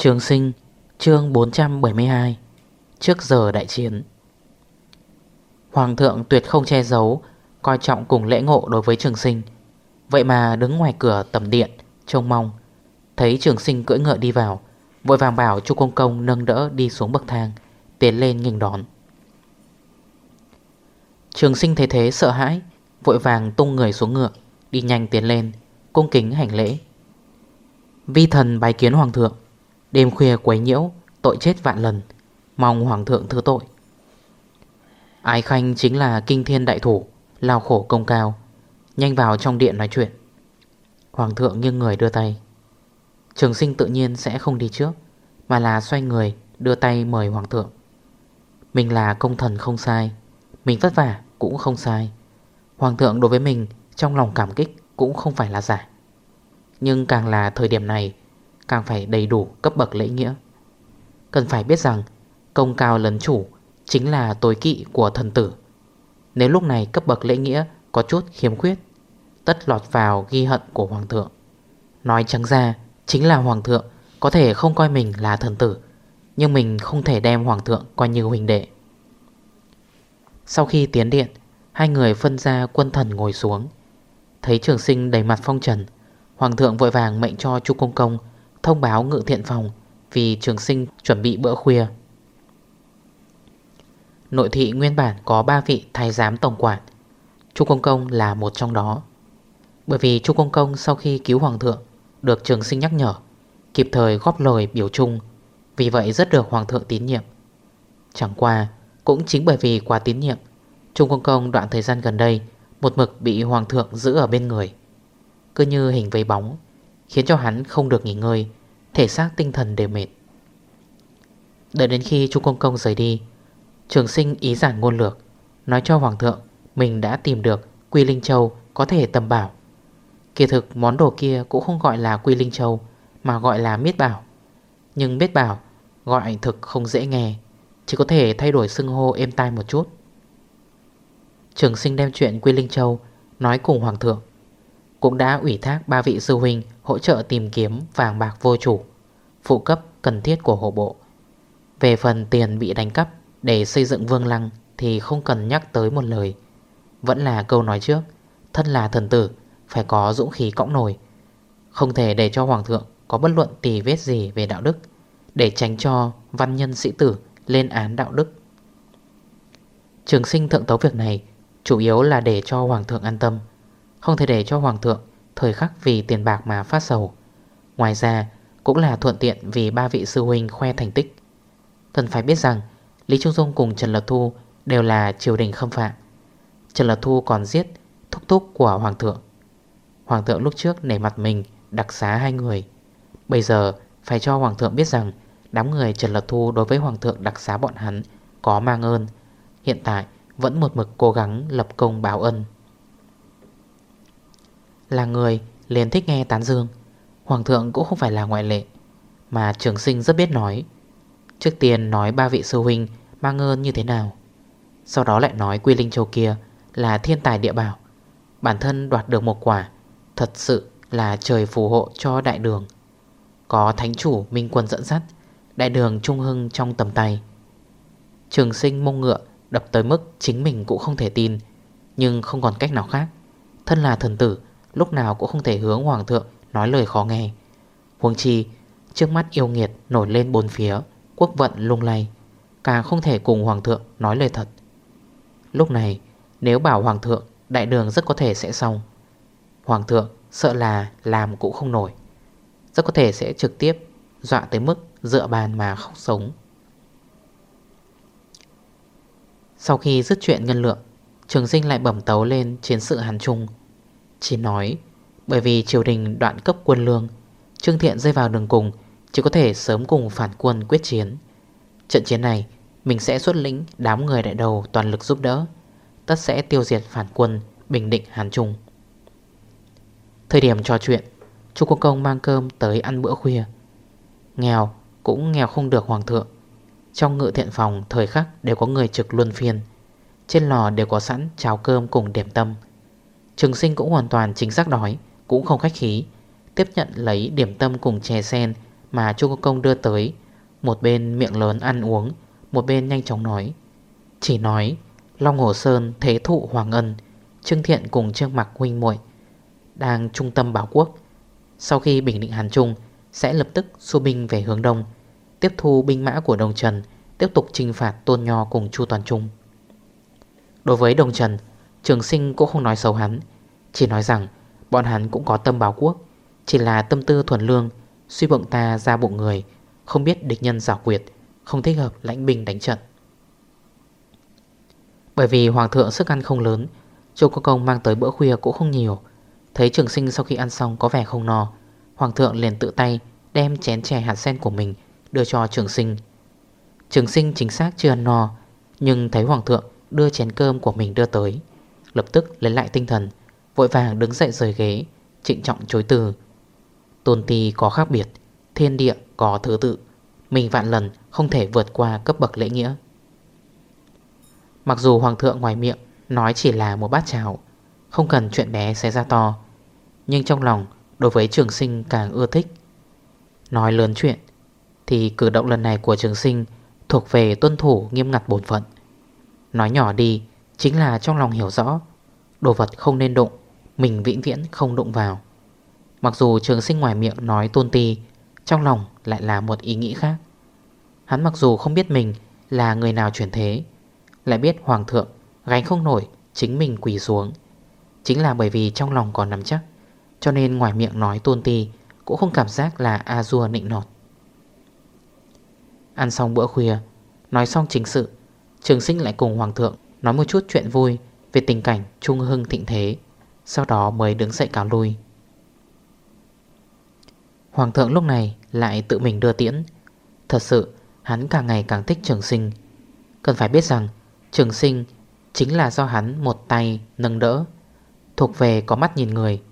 Trường sinh, chương 472 Trước giờ đại chiến. Hoàng thượng tuyệt không che giấu, Coi trọng cùng lễ ngộ đối với trường sinh. Vậy mà đứng ngoài cửa tầm điện, Trông mong. Thấy trường sinh cưỡi ngựa đi vào, Vội vàng bảo chu công công nâng đỡ đi xuống bậc thang, Tiến lên nghênh đón. Trường sinh thấy thế sợ hãi, Vội vàng tung người xuống ngựa, Đi nhanh tiến lên, Cung kính hành lễ. Vi thần bái kiến hoàng thượng. Đêm khuya quấy nhiễu, Tội chết vạn lần. Mong hoàng thượng thứ tội. Ái khanh chính là kinh thiên đại thủ, Lao khổ công cao. Nhanh vào trong điện nói chuyện. Hoàng thượng nghiêng người đưa tay. Trường sinh tự nhiên sẽ không đi trước, Mà là xoay người, đưa tay mời hoàng thượng. Mình là công thần không sai, Mình vất vả cũng không sai. Hoàng thượng đối với mình, Trong lòng cảm kích cũng không phải là giả. Nhưng càng là thời điểm này Càng phải đầy đủ cấp bậc lễ nghĩa. Cần phải biết rằng, Công cao lấn chủ Chính là tối kỵ của thần tử. Nếu lúc này cấp bậc lễ nghĩa Có chút khiếm khuyết, Tất lọt vào ghi hận của hoàng thượng. Nói trắng ra, Chính là hoàng thượng Có thể không coi mình là thần tử, Nhưng mình không thể đem hoàng thượng coi như huỳnh đệ. Sau khi tiến điện, Hai người phân ra quân thần ngồi xuống. Thấy trường sinh đầy mặt phong trần, Hoàng thượng vội vàng mệnh cho chu công công Thông báo ngự thiện phòng Vì trường sinh chuẩn bị bữa khuya. Nội thị nguyên bản có 3 vị thái giám tổng quản, Chu Công Công là một trong đó. Bởi vì Chu Công Công sau khi cứu Hoàng thượng Được trường sinh nhắc nhở, Kịp thời góp lời biểu trung, Vì vậy rất được Hoàng thượng tín nhiệm. Chẳng qua, Cũng chính bởi vì quá tín nhiệm Trung Công Công đoạn thời gian gần đây Một mực bị Hoàng thượng giữ ở bên người. Cứ như hình vây bóng Khiến cho hắn không được nghỉ ngơi, Thể xác tinh thần đều mệt. Đợi đến khi Trung Công Công rời đi, Trường sinh ý giản ngôn lược, Nói cho Hoàng thượng Mình đã tìm được Quy Linh Châu có thể tầm bảo. Kỳ thực món đồ kia cũng không gọi là Quy Linh Châu, Mà gọi là Miết Bảo. Nhưng Miết Bảo gọi thực không dễ nghe, Chỉ có thể thay đổi xưng hô êm tai một chút. Trường sinh đem chuyện Quy Linh Châu Nói cùng Hoàng thượng, Cũng đã ủy thác ba vị sư huynh Hỗ trợ tìm kiếm vàng bạc vô chủ, Phụ cấp cần thiết của hộ bộ. Về phần tiền bị đánh cắp, Để xây dựng vương lăng Thì không cần nhắc tới một lời. Vẫn là câu nói trước, Thân là thần tử, Phải có dũng khí cõng nổi Không thể để cho hoàng thượng Có bất luận tì vết gì về đạo đức, Để tránh cho văn nhân sĩ tử Lên án đạo đức. Trường sinh thượng tấu việc này Chủ yếu là để cho hoàng thượng an tâm, Không thể để cho hoàng thượng Thời khắc vì tiền bạc mà phát sầu. Ngoài ra, cũng là thuận tiện Vì ba vị sư huynh khoe thành tích. Cần phải biết rằng, Lý Trung Dung cùng Trần Lật Thu Đều là triều đình khâm phạm. Trần Lật Thu còn giết thúc thúc của Hoàng thượng. Hoàng thượng lúc trước nể mặt mình, Đặc xá hai người. Bây giờ, phải cho Hoàng thượng biết rằng, Đám người Trần Lật Thu đối với Hoàng thượng đặc xá bọn hắn Có mang ơn. Hiện tại, vẫn một mực cố gắng lập công báo ân. Là người liền thích nghe tán dương. Hoàng thượng cũng không phải là ngoại lệ, Mà trường sinh rất biết nói. Trước tiên nói ba vị sư huynh Mang ơn như thế nào, Sau đó lại nói Quy Linh Châu kia Là thiên tài địa bảo. Bản thân đoạt được một quả, Thật sự là trời phù hộ cho đại đường. Có thánh chủ minh quân dẫn dắt, Đại đường trung hưng trong tầm tay. Trường sinh mông ngựa Đập tới mức chính mình cũng không thể tin, Nhưng không còn cách nào khác. Thân là thần tử Lúc nào cũng không thể hướng hoàng thượng Nói lời khó nghe. Huống chi, trước mắt yêu nghiệt nổi lên bốn phía, Quốc vận lung lay, Càng không thể cùng hoàng thượng nói lời thật. Lúc này, nếu bảo hoàng thượng Đại đường rất có thể sẽ xong, Hoàng thượng sợ là làm cũng không nổi, Rất có thể sẽ trực tiếp Dọa tới mức dựa bàn mà không sống. Sau khi dứt chuyện ngân lượng, Trường sinh lại bẩm tấu lên chiến sự Hàn Trung. Chỉ nói, Bởi vì triều đình đoạn cấp quân lương, Trương Thiện rơi vào đường cùng, Chỉ có thể sớm cùng phản quân quyết chiến. Trận chiến này, Mình sẽ xuất lĩnh đám người đại đầu toàn lực giúp đỡ, Tất sẽ tiêu diệt phản quân Bình định Hàn Trung. Thời điểm trò chuyện, Chu Quốc Công mang cơm tới ăn bữa khuya. Nghèo cũng nghèo không được hoàng thượng. Trong ngự thiện phòng thời khắc đều có người trực luân phiên. Trên lò đều có sẵn cháo cơm cùng điểm tâm. Trường sinh cũng hoàn toàn chính xác đói, Cũng không khách khí. Tiếp nhận lấy điểm tâm cùng chè sen Mà Chu Quốc Công đưa tới. Một bên miệng lớn ăn uống, Một bên nhanh chóng nói. Chỉ nói, Long Hồ Sơn, Thế Thụ, Hoàng Ân, Trương Thiện cùng Trương Mạc Huynh muội Đang trung tâm bảo quốc. Sau khi bình định Hàn Trung, Sẽ lập tức xu binh về hướng đông, Tiếp thu binh mã của Đồng Trần, Tiếp tục trinh phạt Tôn Nho cùng Chu Toàn Trung. Đối với Đồng Trần Trường sinh cũng không nói xấu hắn, Chỉ nói rằng bọn hắn cũng có tâm báo quốc, Chỉ là tâm tư thuần lương, Suy bụng ta ra bụng người, Không biết địch nhân giả quyệt, Không thích hợp lãnh binh đánh trận. Bởi vì hoàng thượng sức ăn không lớn Châu Cô Công mang tới bữa khuya cũng không nhiều, Thấy trường sinh sau khi ăn xong có vẻ không no, Hoàng thượng liền tự tay Đem chén chè hạt sen của mình Đưa cho trường sinh. Trường sinh chính xác chưa ăn no, Nhưng thấy hoàng thượng đưa chén cơm của mình đưa tới. Lập tức lấy lại tinh thần, Vội vàng đứng dậy rời ghế, Trịnh trọng chối từ. Tôn ti có khác biệt, Thiên địa có thứ tự, Mình vạn lần không thể vượt qua cấp bậc lễ nghĩa. Mặc dù hoàng thượng ngoài miệng Nói chỉ là một bát cháo, Không cần chuyện bé sẽ ra to, Nhưng trong lòng đối với trường sinh càng ưa thích. Nói lớn chuyện, Thì cử động lần này của trường sinh Thuộc về tuân thủ nghiêm ngặt bổn phận. Nói nhỏ đi Chính là trong lòng hiểu rõ, Đồ vật không nên đụng, Mình vĩnh viễn không đụng vào. Mặc dù trường sinh ngoài miệng nói tôn ti, Trong lòng lại là một ý nghĩ khác. Hắn mặc dù không biết mình Là người nào chuyển thế, Lại biết hoàng thượng gánh không nổi Chính mình quỳ xuống, Chính là bởi vì trong lòng còn nắm chắc, Cho nên ngoài miệng nói tôn ti Cũng không cảm giác là A-dua nịnh nọt. Ăn xong bữa khuya, Nói xong chính sự, Trường sinh lại cùng hoàng thượng Nói một chút chuyện vui Về tình cảnh trung hưng thịnh thế, Sau đó mới đứng dậy cáo lui. Hoàng thượng lúc này lại tự mình đưa tiễn. Thật sự, hắn càng ngày càng thích trường sinh. Cần phải biết rằng, Trường sinh chính là do hắn một tay nâng đỡ, Thuộc về có mắt nhìn người.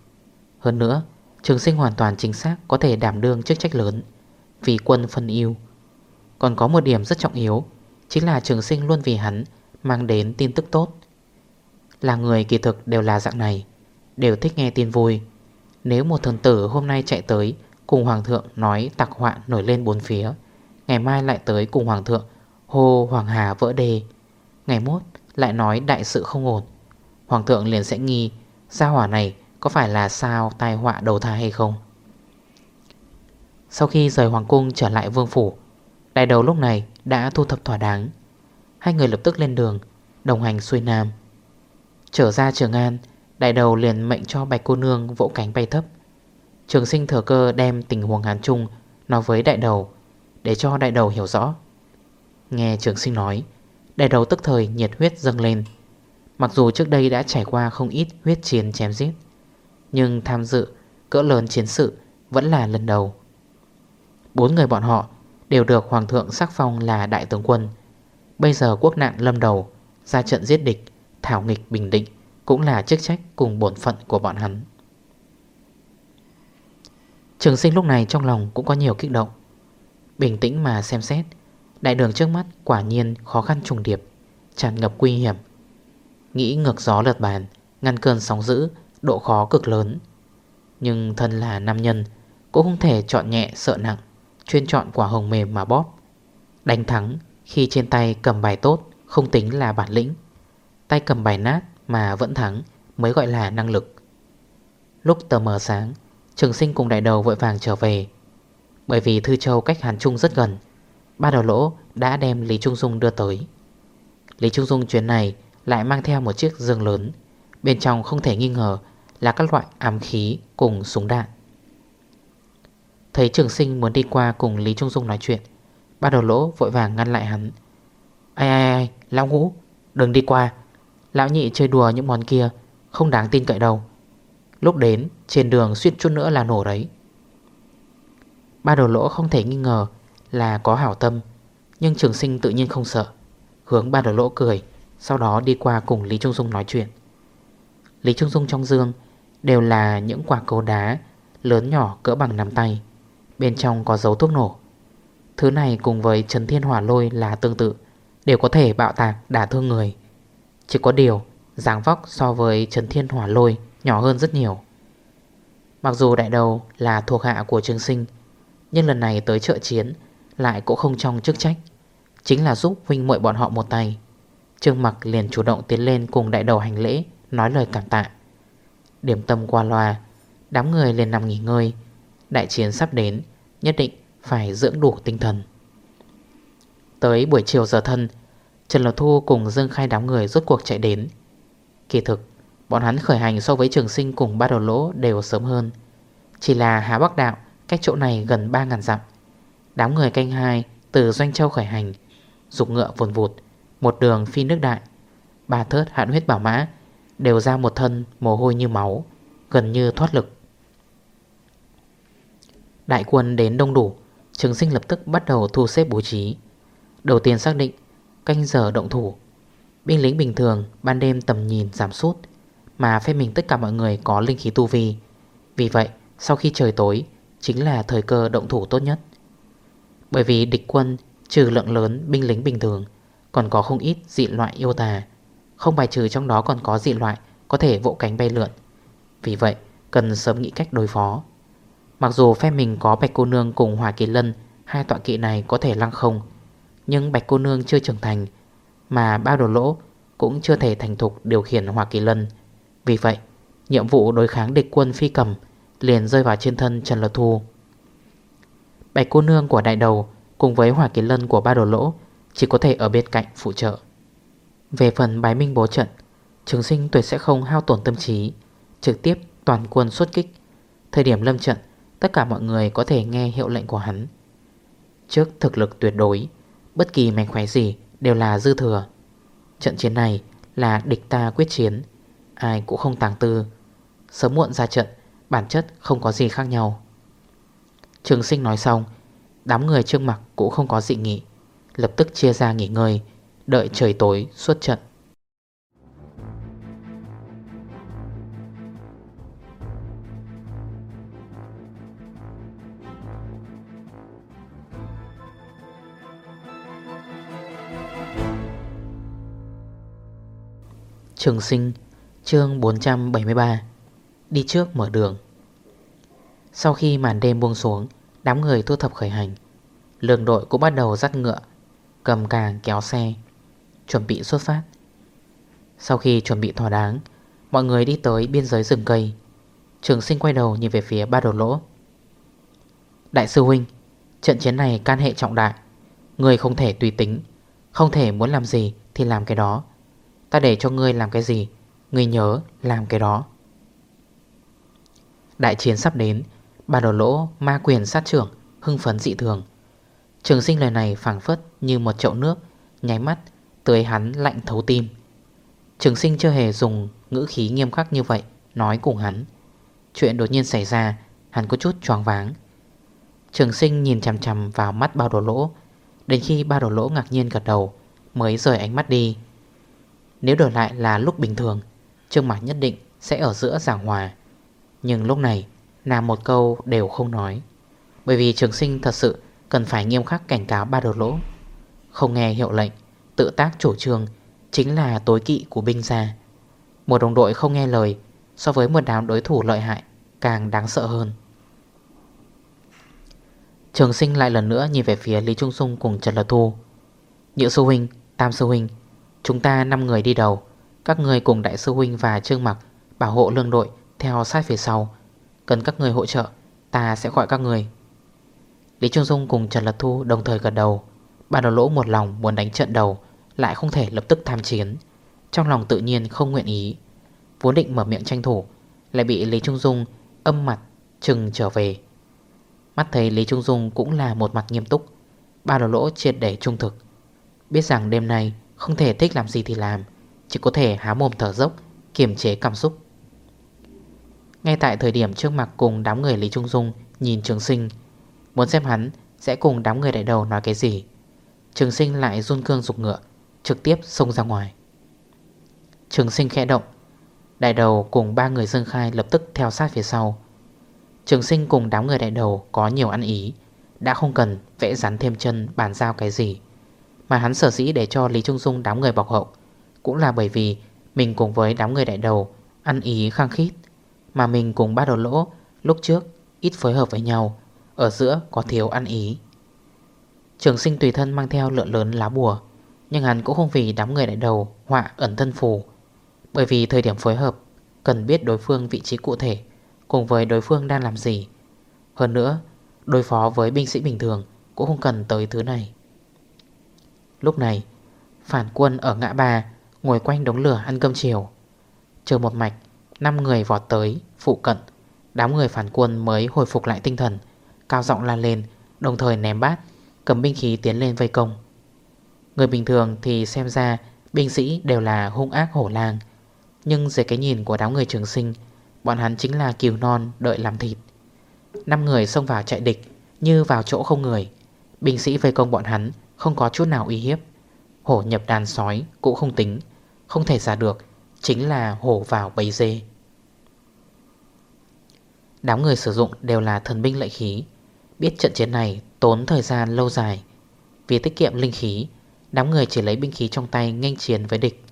Hơn nữa, Trường sinh hoàn toàn chính xác có thể đảm đương chức trách lớn Vì quân phân yêu Còn có một điểm rất trọng yếu, Chính là trường sinh luôn vì hắn Mang đến tin tức tốt. Là người kỳ thực đều là dạng này, Đều thích nghe tin vui. Nếu một thần tử hôm nay chạy tới, Cùng hoàng thượng nói tạc hoạn nổi lên bốn phía, Ngày mai lại tới cùng hoàng thượng, Hô hoàng hà vỡ đề Ngày mốt lại nói đại sự không ổn. Hoàng thượng liền sẽ nghi, Gia hỏa này có phải là sao tai họa đầu thai hay không? Sau khi rời hoàng cung trở lại vương phủ, Đại đầu lúc này đã thu thập thỏa đáng. Hai người lập tức lên đường, Đồng hành xuôi nam. Trở ra Trường An, Đại đầu liền mệnh cho bạch cô nương vỗ cánh bay thấp. Trường sinh thừa cơ đem tình huống Hán Trung Nói với đại đầu, Để cho đại đầu hiểu rõ. Nghe trường sinh nói, Đại đầu tức thời nhiệt huyết dâng lên. Mặc dù trước đây đã trải qua không ít huyết chiến chém giết, Nhưng tham dự, cỡ lớn chiến sự vẫn là lần đầu. Bốn người bọn họ đều được Hoàng thượng sắc phong là đại tướng quân. Bây giờ quốc nạn lâm đầu, Ra trận giết địch, Thảo nghịch bình định Cũng là chức trách cùng bổn phận của bọn hắn. Trường sinh lúc này trong lòng cũng có nhiều kích động. Bình tĩnh mà xem xét, Đại đường trước mắt quả nhiên khó khăn trùng điệp, Tràn ngập nguy hiểm. Nghĩ ngược gió lật bàn, Ngăn cơn sóng dữ, Độ khó cực lớn. Nhưng thân là nam nhân, Cũng không thể chọn nhẹ sợ nặng, Chuyên chọn quả hồng mềm mà bóp. Đánh thắng khi trên tay cầm bài tốt, Không tính là bản lĩnh. Tay cầm bài nát mà vẫn thắng Mới gọi là năng lực. Lúc tờ mờ sáng, Trường sinh cùng đại đầu vội vàng trở về. Bởi vì Thư Châu cách Hàn Trung rất gần, Ba đầu lỗ đã đem Lý Trung Dung đưa tới. Lý Trung Dung chuyến này lại mang theo một chiếc giường lớn, Bên trong không thể nghi ngờ là các loại ám khí cùng súng đạn. Thấy trường sinh muốn đi qua cùng Lý Trung Dung nói chuyện Ba đầu lỗ vội vàng ngăn lại hắn. Ai ai ai, Lão ngũ, Đừng đi qua. Lão nhị chơi đùa những món kia, Không đáng tin cậy đâu. Lúc đến, trên đường suýt chút nữa là nổ đấy. Ba đầu lỗ không thể nghi ngờ là có hảo tâm, Nhưng trường sinh tự nhiên không sợ. Hướng ba đầu lỗ cười, Sau đó đi qua cùng Lý Trung Dung nói chuyện. Lý Trung Dung trong dương Đều là những quả cầu đá Lớn nhỏ cỡ bằng nắm tay. Bên trong có dấu thuốc nổ. Thứ này cùng với Trấn Thiên Hỏa Lôi là tương tự, Đều có thể bạo tạc, đả thương người. Chỉ có điều, dáng vóc so với Trấn Thiên Hỏa Lôi nhỏ hơn rất nhiều. Mặc dù đại đầu là thuộc hạ của Trương Sinh, Nhưng lần này tới trợ chiến Lại cũng không trong chức trách, Chính là giúp huynh muội bọn họ một tay. Trương Mặc liền chủ động tiến lên cùng đại đầu hành lễ, Nói lời cảm tạ. Điểm tâm qua loa, Đám người liền nằm nghỉ ngơi. Đại chiến sắp đến, Nhất định phải dưỡng đủ tinh thần. Tới buổi chiều giờ thân, Trần Lộc Thu cùng Dương Khai đám người rốt cuộc chạy đến. Kỳ thực, Bọn hắn khởi hành so với trường sinh cùng ba đầu lỗ đều sớm hơn. Chỉ là Hà Bắc Đạo Cách chỗ này gần 3.000 dặm. Đám người canh hai từ Doanh Châu khởi hành, Dục ngựa vùn vụt, Một đường phi nước đại. Ba thớt hạn huyết bảo mã Đều ra một thân mồ hôi như máu, Gần như thoát lực. Đại quân đến đông đủ Trường sinh lập tức bắt đầu thu xếp bố trí. Đầu tiên xác định, Canh giờ động thủ. Binh lính bình thường ban đêm tầm nhìn giảm sút, Mà phê mình tất cả mọi người có linh khí tu vi. Vì vậy, sau khi trời tối, Chính là thời cơ động thủ tốt nhất. Bởi vì địch quân, Trừ lượng lớn binh lính bình thường, Còn có không ít dị loại yêu tà. Không bài trừ trong đó còn có dị loại Có thể vỗ cánh bay lượn. Vì vậy, cần sớm nghĩ cách đối phó. Mặc dù phe mình có Bạch Cô Nương cùng Hòa Kỳ Lân, Hai tọa kỵ này có thể lăng không, Nhưng Bạch Cô Nương chưa trưởng thành, Mà bao đồ lỗ cũng chưa thể thành thục điều khiển Hòa Kỳ Lân. Vì vậy, nhiệm vụ đối kháng địch quân phi cầm Liền rơi vào trên thân Trần Lật Thu. Bạch Cô Nương của đại đầu Cùng với Hòa Kỳ Lân của ba đồ lỗ Chỉ có thể ở bên cạnh phụ trợ. Về phần bái minh bố trận, Trường sinh tuyệt sẽ không hao tổn tâm trí, Trực tiếp toàn quân xuất kích. Thời điểm lâm trận Tất cả mọi người có thể nghe hiệu lệnh của hắn. Trước thực lực tuyệt đối, Bất kỳ mảnh khóe gì đều là dư thừa. Trận chiến này là địch ta quyết chiến, Ai cũng không tàng tư. Sớm muộn ra trận, Bản chất không có gì khác nhau. Trường sinh nói xong, Đám người trương mặt cũng không có dị nghị, Lập tức chia ra nghỉ ngơi, Đợi trời tối xuất trận. Trường sinh, chương 473 Đi trước mở đường. Sau khi màn đêm buông xuống, Đám người thu thập khởi hành. Lường đội cũng bắt đầu dắt ngựa, Cầm càng kéo xe, Chuẩn bị xuất phát. Sau khi chuẩn bị thỏa đáng, Mọi người đi tới biên giới rừng cây. Trường sinh quay đầu nhìn về phía ba đầu lỗ. Đại sư huynh, Trận chiến này can hệ trọng đại. Người không thể tùy tính, Không thể muốn làm gì thì làm cái đó. Ta để cho ngươi làm cái gì? Ngươi nhớ làm cái đó. Đại chiến sắp đến, Bà đổ lỗ, ma quyền sát trưởng, Hưng phấn dị thường. Trường sinh lời này phẳng phất như một chậu nước, Nháy mắt tươi hắn lạnh thấu tim. Trường sinh chưa hề dùng ngữ khí nghiêm khắc như vậy, Nói cùng hắn. Chuyện đột nhiên xảy ra, Hắn có chút choáng váng. Trường sinh nhìn chằm chằm vào mắt bao đổ lỗ. Đến khi bao đổ lỗ ngạc nhiên gật đầu, Mới rời ánh mắt đi nếu đổi lại là lúc bình thường Trương Mạc nhất định sẽ ở giữa giảng hòa. Nhưng lúc này Nàng một câu đều không nói. Bởi vì trường sinh thật sự Cần phải nghiêm khắc cảnh cáo ba đồ lỗ. Không nghe hiệu lệnh Tự tác chủ trương Chính là tối kỵ của binh gia. Một đồng đội không nghe lời So với một đám đối thủ lợi hại Càng đáng sợ hơn. Trường sinh lại lần nữa nhìn về phía Lý Trung Sung cùng Trần Lật Thu. Nhữ sư huynh, tam sư huynh Chúng ta 5 người đi đầu. Các người cùng đại sư huynh và trương mặc Bảo hộ lương đội theo sát phía sau. Cần các người hỗ trợ, Ta sẽ gọi các người Lý Trung Dung cùng Trần Lật Thu đồng thời gật đầu. Bà đầu lỗ một lòng muốn đánh trận đầu, Lại không thể lập tức tham chiến. Trong lòng tự nhiên không nguyện ý. Vốn định mở miệng tranh thủ, Lại bị Lý Trung Dung âm mặt Trừng trở về. Mắt thấy Lý Trung Dung cũng là một mặt nghiêm túc, Ba đầu lỗ triệt để trung thực. Biết rằng đêm nay không thể thích làm gì thì làm, Chỉ có thể há mồm thở dốc, Kiềm chế cảm xúc. Ngay tại thời điểm trước mặt cùng đám người Lý Trung Dung Nhìn trường sinh, Muốn xem hắn sẽ cùng đám người đại đầu nói cái gì, Trường sinh lại run cương dục ngựa, Trực tiếp xông ra ngoài. Trường sinh khẽ động, Đại đầu cùng ba người dương khai lập tức theo sát phía sau. Trường sinh cùng đám người đại đầu có nhiều ăn ý, Đã không cần vẽ rắn thêm chân bàn giao cái gì. Mà hắn sở dĩ để cho Lý Trung Dung đám người bọc hậu, Cũng là bởi vì mình cùng với đám người đại đầu Ăn ý khăng khít, Mà mình cùng ba đầu lỗ Lúc trước ít phối hợp với nhau, Ở giữa có thiếu ăn ý. Trường sinh tùy thân mang theo lượng lớn lá bùa, Nhưng hắn cũng không vì đám người đại đầu Họa ẩn thân phù, Bởi vì thời điểm phối hợp Cần biết đối phương vị trí cụ thể Cùng với đối phương đang làm gì. Hơn nữa, Đối phó với binh sĩ bình thường Cũng không cần tới thứ này. Lúc này, Phản quân ở ngã ba Ngồi quanh đống lửa ăn cơm chiều. Chờ một mạch 5 người vọt tới, Phụ cận. Đám người phản quân mới hồi phục lại tinh thần, Cao giọng lan lên, Đồng thời ném bát, Cầm binh khí tiến lên vây công. Người bình thường thì xem ra Binh sĩ đều là hung ác hổ lang, Nhưng dưới cái nhìn của đám người trường sinh, Bọn hắn chính là kiều non đợi làm thịt. 5 người xông vào chạy địch, Như vào chỗ không người. Binh sĩ vây công bọn hắn không có chút nào uy hiếp. Hổ nhập đàn sói cũng không tính, Không thể ra được, Chính là hổ vào bầy dê. Đám người sử dụng đều là thần binh lợi khí, Biết trận chiến này tốn thời gian lâu dài. Vì tiết kiệm linh khí, Đám người chỉ lấy binh khí trong tay nghênh chiến với địch.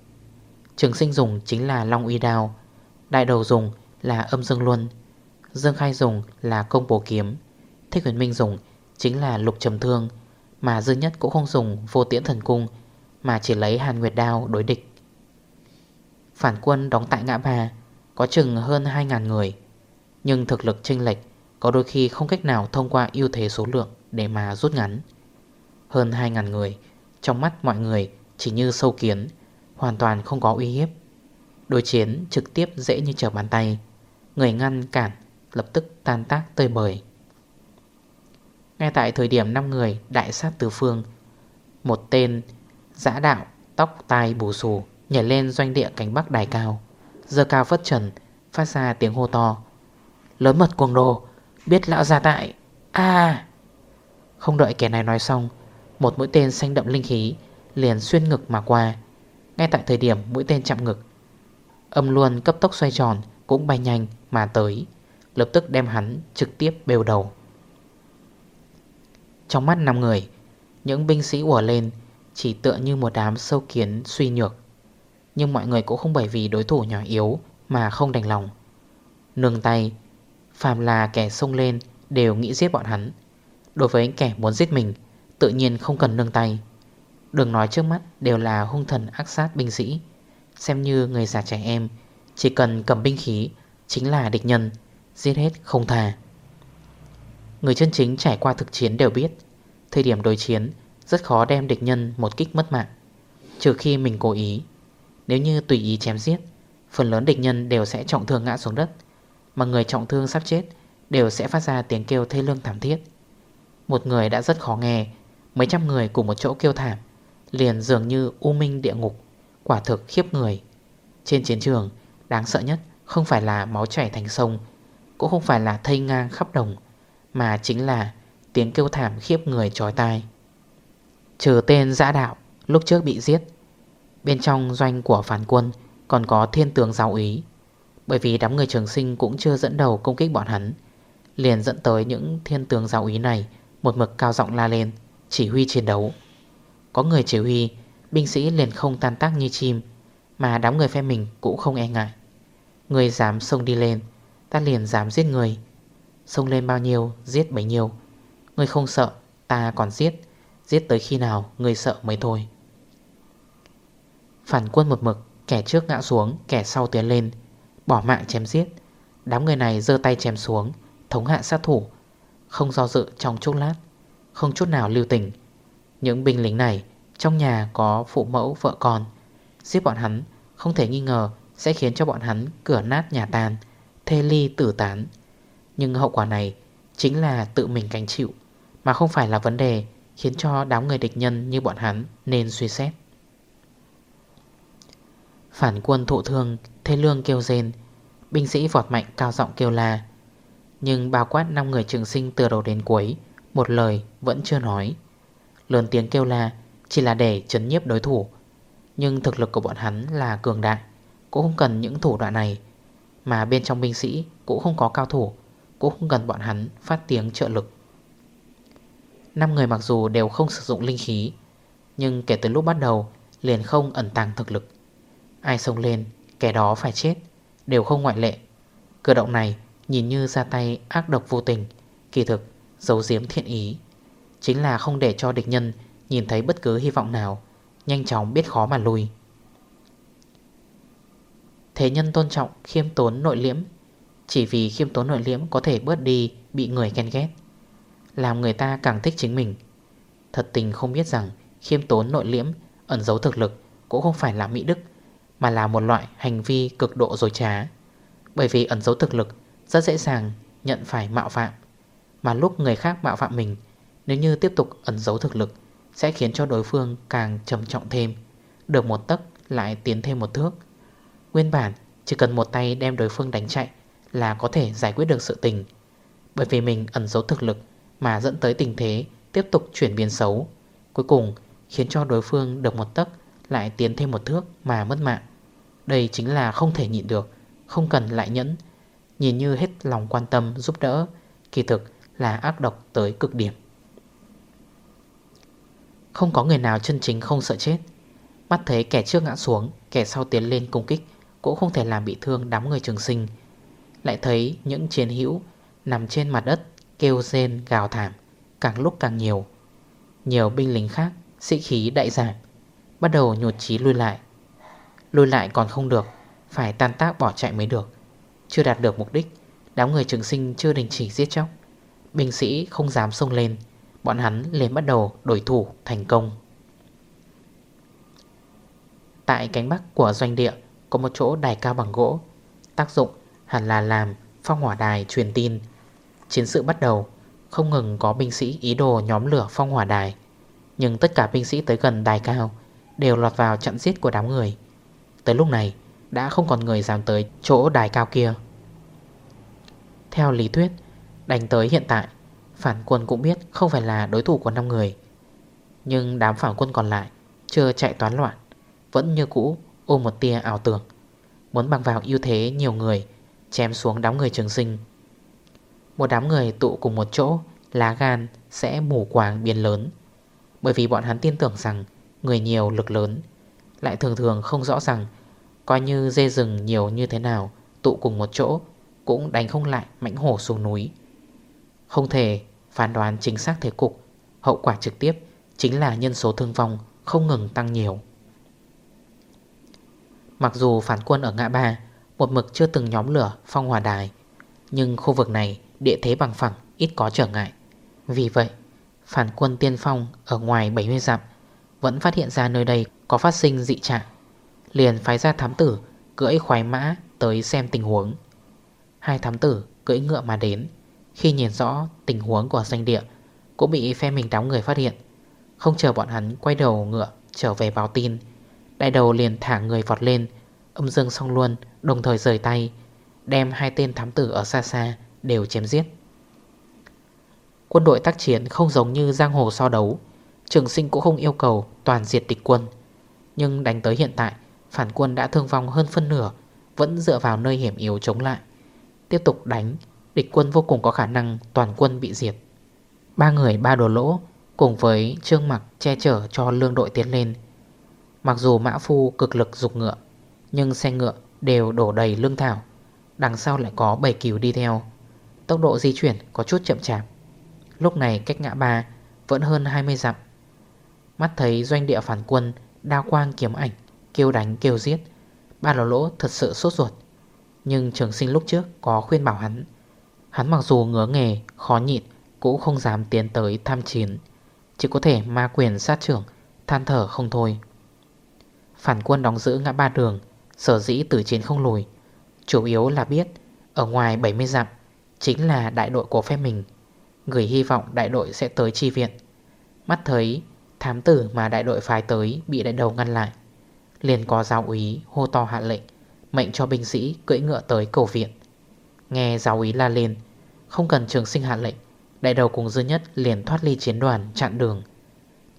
Trường sinh dùng chính là Long Uy Đao, Đại đầu dùng là âm dương luân, Dương Khai dùng là công bổ kiếm, Thích huyền minh dùng chính là lục trầm thương mà dư nhất cũng không dùng vô tiễn thần cung, Mà chỉ lấy hàn nguyệt đao đối địch. Phản quân đóng tại ngã ba, Có chừng hơn 2.000 người, Nhưng thực lực chênh lệch, Có đôi khi không cách nào thông qua ưu thế số lượng Để mà rút ngắn. Hơn 2.000 người, Trong mắt mọi người chỉ như sâu kiến, Hoàn toàn không có uy hiếp. Đối chiến trực tiếp dễ như trở bàn tay, Người ngăn cản lập tức tan tác tơi bời. Ngay tại thời điểm 5 người đại sát tứ phương, Một tên giã đạo tóc tai bù xù Nhảy lên doanh địa cánh bắc đài cao Giờ cao phất trần, Phát ra tiếng hô to. Lớn mật cuồng đồ, Biết lão ra tại. À Không đợi kẻ này nói xong, Một mũi tên xanh đậm linh khí Liền xuyên ngực mà qua. Ngay tại thời điểm mũi tên chạm ngực, Âm luôn cấp tốc xoay tròn Cũng bay nhanh mà tới, Lập tức đem hắn trực tiếp bêu đầu. Trong mắt 5 người, Những binh sĩ ủa lên Chỉ tựa như một đám sâu kiến suy nhược. Nhưng mọi người cũng không bởi vì đối thủ nhỏ yếu Mà không đành lòng. Nương tay, Phàm là kẻ xông lên Đều nghĩ giết bọn hắn. Đối với kẻ muốn giết mình, Tự nhiên không cần nương tay. Đừng nói trước mắt đều là hung thần ác sát binh sĩ. Xem như người già trẻ em, Chỉ cần cầm binh khí Chính là địch nhân, Giết hết không thà Người chân chính trải qua thực chiến đều biết, Thời điểm đối chiến, Rất khó đem địch nhân một kích mất mạng. Trừ khi mình cố ý. Nếu như tùy ý chém giết, Phần lớn địch nhân đều sẽ trọng thương ngã xuống đất. Mà người trọng thương sắp chết Đều sẽ phát ra tiếng kêu thê lương thảm thiết. Một người đã rất khó nghe, Mấy trăm người cùng một chỗ kêu thảm, Liền dường như u minh địa ngục, Quả thực khiếp người. Trên chiến trường, đáng sợ nhất Không phải là máu chảy thành sông, Cũng không phải là thây ngang khắp đồng. Mà chính là tiếng kêu thảm khiếp người trói tai. Trừ tên giã đạo Lúc trước bị giết, Bên trong doanh của phản quân Còn có thiên tướng giáo ý Bởi vì đám người trường sinh cũng chưa dẫn đầu công kích bọn hắn, Liền dẫn tới những thiên tướng giáo ý này Một mực cao giọng la lên, Chỉ huy chiến đấu. Có người chỉ huy, Binh sĩ liền không tan tác như chim, Mà đám người phe mình cũng không e ngại. Người dám xông đi lên, Ta liền dám giết người Xông lên bao nhiêu, giết bấy nhiêu. Người không sợ, ta còn giết. Giết tới khi nào, người sợ mới thôi. Phản quân một mực, Kẻ trước ngã xuống, Kẻ sau tiến lên. Bỏ mạng chém giết. Đám người này dơ tay chém xuống, Thống hạ sát thủ. Không do dự trong chốc lát, Không chút nào lưu tình. Những binh lính này, Trong nhà có phụ mẫu, vợ con. Giết bọn hắn, Không thể nghi ngờ Sẽ khiến cho bọn hắn cửa nát nhà tàn Thê ly tử tán. Nhưng hậu quả này Chính là tự mình gánh chịu, Mà không phải là vấn đề Khiến cho đám người địch nhân như bọn hắn Nên suy xét. Phản quân thụ thương, Thê lương kêu rên, Binh sĩ vọt mạnh cao giọng kêu la. Nhưng bao quát 5 người trường sinh từ đầu đến cuối, Một lời vẫn chưa nói. Lớn tiếng kêu la Chỉ là để chấn nhiếp đối thủ, Nhưng thực lực của bọn hắn là cường đại, Cũng không cần những thủ đoạn này, Mà bên trong binh sĩ cũng không có cao thủ cũng không cần bọn hắn phát tiếng trợ lực. Năm người mặc dù đều không sử dụng linh khí, Nhưng kể từ lúc bắt đầu Liền không ẩn tàng thực lực. Ai xông lên, kẻ đó phải chết, Đều không ngoại lệ. Cử động này nhìn như ra tay ác độc vô tình, Kỳ thực giấu giếm thiện ý. Chính là không để cho địch nhân Nhìn thấy bất cứ hy vọng nào, Nhanh chóng biết khó mà lùi. Thế nhân tôn trọng khiêm tốn nội liễm chỉ vì khiêm tốn nội liễm Có thể bớt đi bị người ghen ghét. Làm người ta càng thích chính mình. Thật tình không biết rằng Khiêm tốn nội liễm ẩn giấu thực lực Cũng không phải là mỹ đức, Mà là một loại hành vi cực độ dối trá. Bởi vì ẩn giấu thực lực Rất dễ dàng nhận phải mạo phạm. Mà lúc người khác mạo phạm mình, Nếu như tiếp tục ẩn giấu thực lực Sẽ khiến cho đối phương càng trầm trọng thêm, Được một tấc lại tiến thêm một thước. Nguyên bản chỉ cần một tay đem đối phương đánh chạy là có thể giải quyết được sự tình. Bởi vì mình ẩn giấu thực lực Mà dẫn tới tình thế tiếp tục chuyển biến xấu. Cuối cùng, khiến cho đối phương được một tấc Lại tiến thêm một thước mà mất mạng. Đây chính là không thể nhịn được, Không cần lại nhẫn. Nhìn như hết lòng quan tâm giúp đỡ, Kỳ thực là ác độc tới cực điểm. Không có người nào chân chính không sợ chết. Mắt thấy kẻ trước ngã xuống, Kẻ sau tiến lên công kích Cũng không thể làm bị thương đám người trường sinh. Lại thấy những chiến hữu Nằm trên mặt đất Kêu rên gào thảm, Càng lúc càng nhiều. Nhiều binh lính khác, Sĩ khí đại giảm, Bắt đầu nhột chí lui lại. Lui lại còn không được, Phải tan tác bỏ chạy mới được. Chưa đạt được mục đích, Đám người trường sinh chưa đình chỉ giết chóc. Binh sĩ không dám xông lên, Bọn hắn liền bắt đầu đổi thủ, thành công. Tại cánh bắc của doanh địa, Có một chỗ đài cao bằng gỗ, Tác dụng hẳn là làm phong hỏa đài truyền tin. Chiến sự bắt đầu, Không ngừng có binh sĩ ý đồ nhóm lửa phong hỏa đài. Nhưng tất cả binh sĩ tới gần đài cao Đều lọt vào trận giết của đám người. Tới lúc này, Đã không còn người dám tới chỗ đài cao kia. Theo lý thuyết, Đánh tới hiện tại, Phản quân cũng biết không phải là đối thủ của 5 người. Nhưng đám phản quân còn lại Chưa chạy toán loạn, Vẫn như cũ ôm một tia ảo tưởng, Muốn bằng vào ưu thế nhiều người Chém xuống đám người trường sinh. Một đám người tụ cùng một chỗ, Lá gan sẽ mù quáng biến lớn. Bởi vì bọn hắn tin tưởng rằng Người nhiều lực lớn, Lại thường thường không rõ rằng Coi như dê rừng nhiều như thế nào, Tụ cùng một chỗ Cũng đánh không lại mãnh hổ xuống núi. Không thể phán đoán chính xác thế cục, Hậu quả trực tiếp Chính là nhân số thương vong Không ngừng tăng nhiều. Mặc dù phản quân ở ngã ba một mực chưa từng nhóm lửa, phong hòa đài. Nhưng khu vực này, Địa thế bằng phẳng, ít có trở ngại. Vì vậy, Phản quân tiên phong ở ngoài 70 dặm Vẫn phát hiện ra nơi đây có phát sinh dị trạng. Liền phái ra thám tử, Cưỡi khoái mã tới xem tình huống. Hai thám tử cưỡi ngựa mà đến. Khi nhìn rõ tình huống của danh địa, Cũng bị phe mình đóng người phát hiện. Không chờ bọn hắn quay đầu ngựa trở về báo tin, Đại đầu liền thả người vọt lên, Âm dương xong luôn Đồng thời rời tay, Đem hai tên thám tử ở xa xa Đều chém giết. Quân đội tác chiến không giống như giang hồ so đấu, Trường sinh cũng không yêu cầu toàn diệt địch quân. Nhưng đánh tới hiện tại, Phản quân đã thương vong hơn phân nửa, Vẫn dựa vào nơi hiểm yếu chống lại. Tiếp tục đánh, Địch quân vô cùng có khả năng toàn quân bị diệt. Ba người ba đồ lỗ Cùng với trương mặc che chở cho lương đội tiến lên. Mặc dù mã phu cực lực dục ngựa, Nhưng xe ngựa đều đổ đầy lương thảo. Đằng sau lại có 7 cừu đi theo. Tốc độ di chuyển có chút chậm chạp. Lúc này cách ngã ba Vẫn hơn 20 dặm. Mắt thấy doanh địa phản quân, Đao quang kiếm ảnh, Kêu đánh kêu giết, Ba lỗ lỗ thật sự sốt ruột. Nhưng trường sinh lúc trước có khuyên bảo hắn. Hắn mặc dù ngứa nghề, Khó nhịn, Cũng không dám tiến tới tham chiến. Chỉ có thể ma quyền sát trưởng, Than thở không thôi. Phản quân đóng giữ ngã ba đường Sở dĩ tử chiến không lùi. Chủ yếu là biết, Ở ngoài 70 dặm, Chính là đại đội của phe mình. Gửi hy vọng đại đội sẽ tới chi viện. Mắt thấy Thám tử mà đại đội phái tới Bị đại đầu ngăn lại, Liền có giáo úy hô to hạ lệnh, Mệnh cho binh sĩ cưỡi ngựa tới cầu viện. Nghe giáo úy la lên, Không cần trường sinh hạ lệnh, Đại đầu cùng dư nhất liền thoát ly chiến đoàn chặn đường.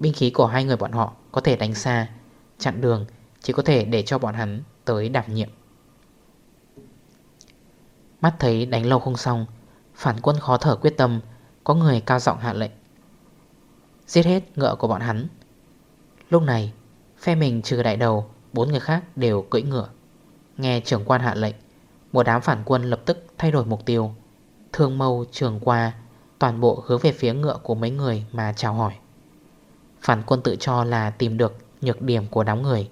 Binh khí của hai người bọn họ có thể đánh xa, Chặn đường chỉ có thể để cho bọn hắn tới đảm nhiệm. Mắt thấy đánh lâu không xong, Phản quân khó thở quyết tâm, Có người cao giọng hạ lệnh. Giết hết ngựa của bọn hắn. Lúc này, Phe mình trừ đại đầu, Bốn người khác đều cưỡi ngựa. Nghe trưởng quan hạ lệnh, Một đám phản quân lập tức thay đổi mục tiêu. Thương mâu, trường qua, Toàn bộ hướng về phía ngựa của mấy người mà chào hỏi. Phản quân tự cho là tìm được nhược điểm của đám người.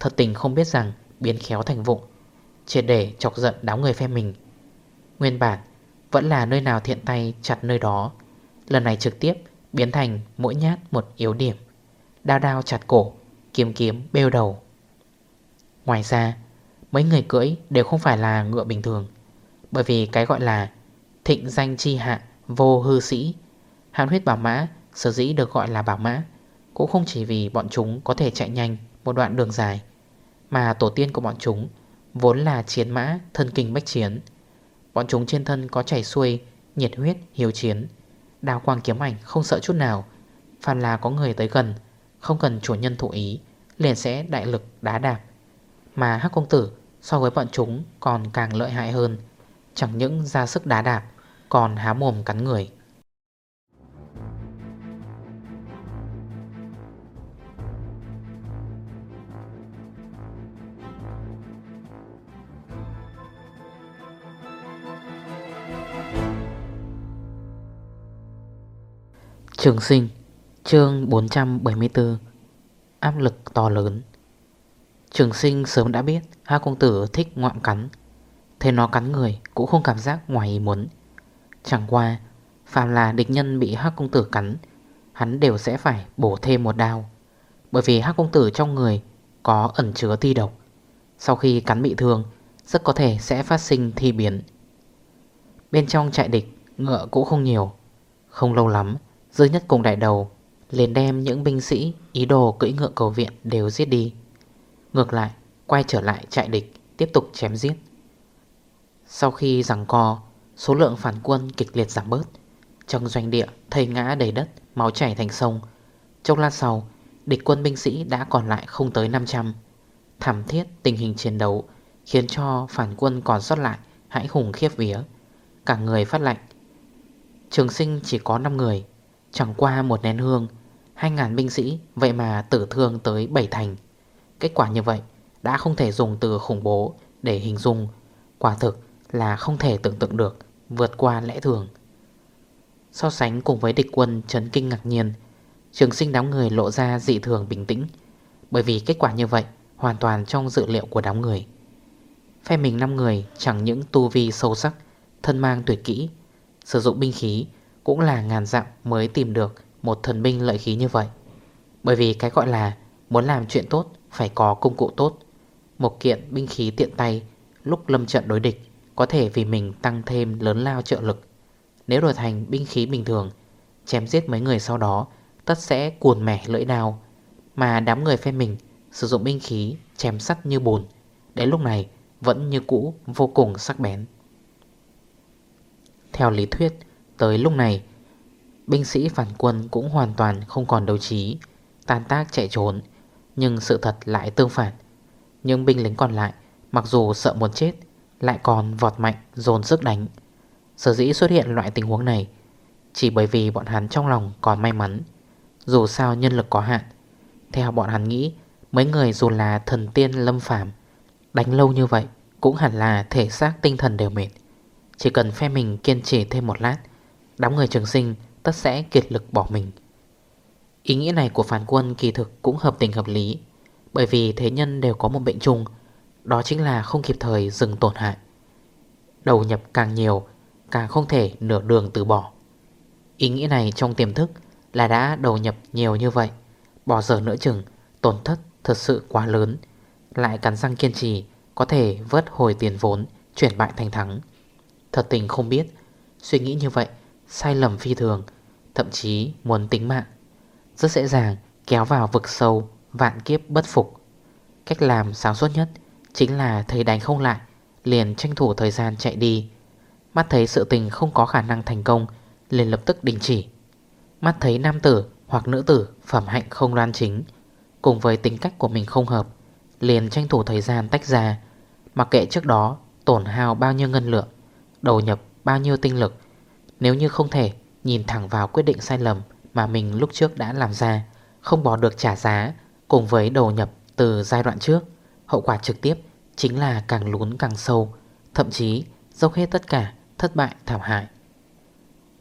Thật tình không biết rằng biến khéo thành vụng, Triệt để chọc giận đám người phe mình. Nguyên bản vẫn là nơi nào thiện tay chặt nơi đó Lần này trực tiếp biến thành mỗi nhát một yếu điểm Đao đao chặt cổ Kiếm kiếm bêu đầu. Ngoài ra Mấy người cưỡi đều không phải là ngựa bình thường Bởi vì cái gọi là Thịnh danh chi hạ vô hư sĩ Hàn huyết bảo mã Sở dĩ được gọi là bảo mã Cũng không chỉ vì bọn chúng có thể chạy nhanh Một đoạn đường dài mà tổ tiên của bọn chúng Vốn là chiến mã, thân kinh bách chiến. Bọn chúng trên thân có chảy xuôi, Nhiệt huyết, hiếu chiến. Đào quang kiếm ảnh không sợ chút nào. Phàm là có người tới gần, Không cần chủ nhân thụ ý, Liền sẽ đại lực đá đạp. Mà hắc công tử so với bọn chúng Còn càng lợi hại hơn. Chẳng những ra sức đá đạp, Còn há mồm cắn người. Trường sinh, chương 474 Áp lực to lớn. Trường sinh sớm đã biết Hai công tử thích ngoạm cắn, Thế nó cắn người cũng không cảm giác ngoài ý muốn. Chẳng qua Phạm là địch nhân bị hắc công tử cắn, Hắn đều sẽ phải bổ thêm một đao, Bởi vì hắc công tử trong người Có ẩn chứa thi độc. Sau khi cắn bị thương, Rất có thể sẽ phát sinh thi biến. Bên trong trại địch Ngựa cũng không nhiều, Không lâu lắm dưới nhất cùng đại đầu, liền đem những binh sĩ, ý đồ cưỡi ngựa cầu viện đều giết đi. Ngược lại, quay trở lại chạy địch, Tiếp tục chém giết. Sau khi rằng co, Số lượng phản quân kịch liệt giảm bớt. Trong doanh địa, thây ngã đầy đất, Máu chảy thành sông. Trong lát sau, Địch quân binh sĩ đã còn lại không tới 500 Thảm thiết tình hình chiến đấu Khiến cho phản quân còn sót lại, hãi hùng khiếp vía. Cả người phát lạnh Trường sinh chỉ có 5 người Chẳng qua một nén hương 2.000 binh sĩ, vậy mà tử thương tới 7 thành. Kết quả như vậy, đã không thể dùng từ khủng bố để hình dung, Quả thực là không thể tưởng tượng được, Vượt qua lẽ thường. So sánh cùng với địch quân chấn kinh ngạc nhiên, Trường sinh đám người lộ ra dị thường bình tĩnh, Bởi vì kết quả như vậy Hoàn toàn trong dự liệu của đám người. Phe mình 5 người chẳng những tu vi sâu sắc, Thân mang tuyệt kỹ, Sử dụng binh khí cũng là ngàn dặm mới tìm được một thần binh lợi khí như vậy. Bởi vì cái gọi là muốn làm chuyện tốt, phải có công cụ tốt. Một kiện binh khí tiện tay, lúc lâm trận đối địch, Có thể vì mình tăng thêm lớn lao trợ lực. Nếu đổi thành binh khí bình thường, Chém giết mấy người sau đó, Tất sẽ cuồn mẻ lưỡi đao. Mà đám người phe mình Sử dụng binh khí chém sắt như bùn, Đến lúc này vẫn như cũ vô cùng sắc bén. Theo lý thuyết Tới lúc này, Binh sĩ phản quân cũng hoàn toàn không còn đấu trí, Tan tác chạy trốn, Nhưng sự thật lại tương phản. Nhưng binh lính còn lại, Mặc dù sợ muốn chết, Lại còn vọt mạnh, dồn sức đánh. Sở dĩ xuất hiện loại tình huống này, Chỉ bởi vì bọn hắn trong lòng còn may mắn. Dù sao nhân lực có hạn, Theo bọn hắn nghĩ, Mấy người dù là thần tiên lâm phàm, Đánh lâu như vậy Cũng hẳn là thể xác tinh thần đều mệt. Chỉ cần phe mình kiên trì thêm một lát Đám người trường sinh tất sẽ kiệt lực bỏ mình. Ý nghĩa này của phản quân kỳ thực cũng hợp tình hợp lý, Bởi vì thế nhân đều có một bệnh chung, Đó chính là không kịp thời dừng tổn hại. Đầu nhập càng nhiều, Càng không thể nửa đường từ bỏ. Ý nghĩa này trong tiềm thức Là đã đầu nhập nhiều như vậy, Bỏ giờ nữa chừng, Tổn thất thật sự quá lớn, Lại cắn răng kiên trì, Có thể vớt hồi tiền vốn, Chuyển bại thành thắng. Thật tình không biết, Suy nghĩ như vậy Sai lầm phi thường, Thậm chí muốn tính mạng, Rất dễ dàng kéo vào vực sâu, Vạn kiếp bất phục. Cách làm sáng suốt nhất Chính là thầy đánh không lại, Liền tranh thủ thời gian chạy đi. Mắt thấy sự tình không có khả năng thành công, liền lập tức đình chỉ. Mắt thấy nam tử hoặc nữ tử phẩm hạnh không đoan chính, Cùng với tính cách của mình không hợp, Liền tranh thủ thời gian tách ra. Mặc kệ trước đó tổn hao bao nhiêu ngân lượng, Đầu nhập bao nhiêu tinh lực nếu như không thể nhìn thẳng vào quyết định sai lầm Mà mình lúc trước đã làm ra, Không bỏ được trả giá Cùng với đầu nhập từ giai đoạn trước, Hậu quả trực tiếp chính là càng lún càng sâu, Thậm chí dốc hết tất cả thất bại thảm hại.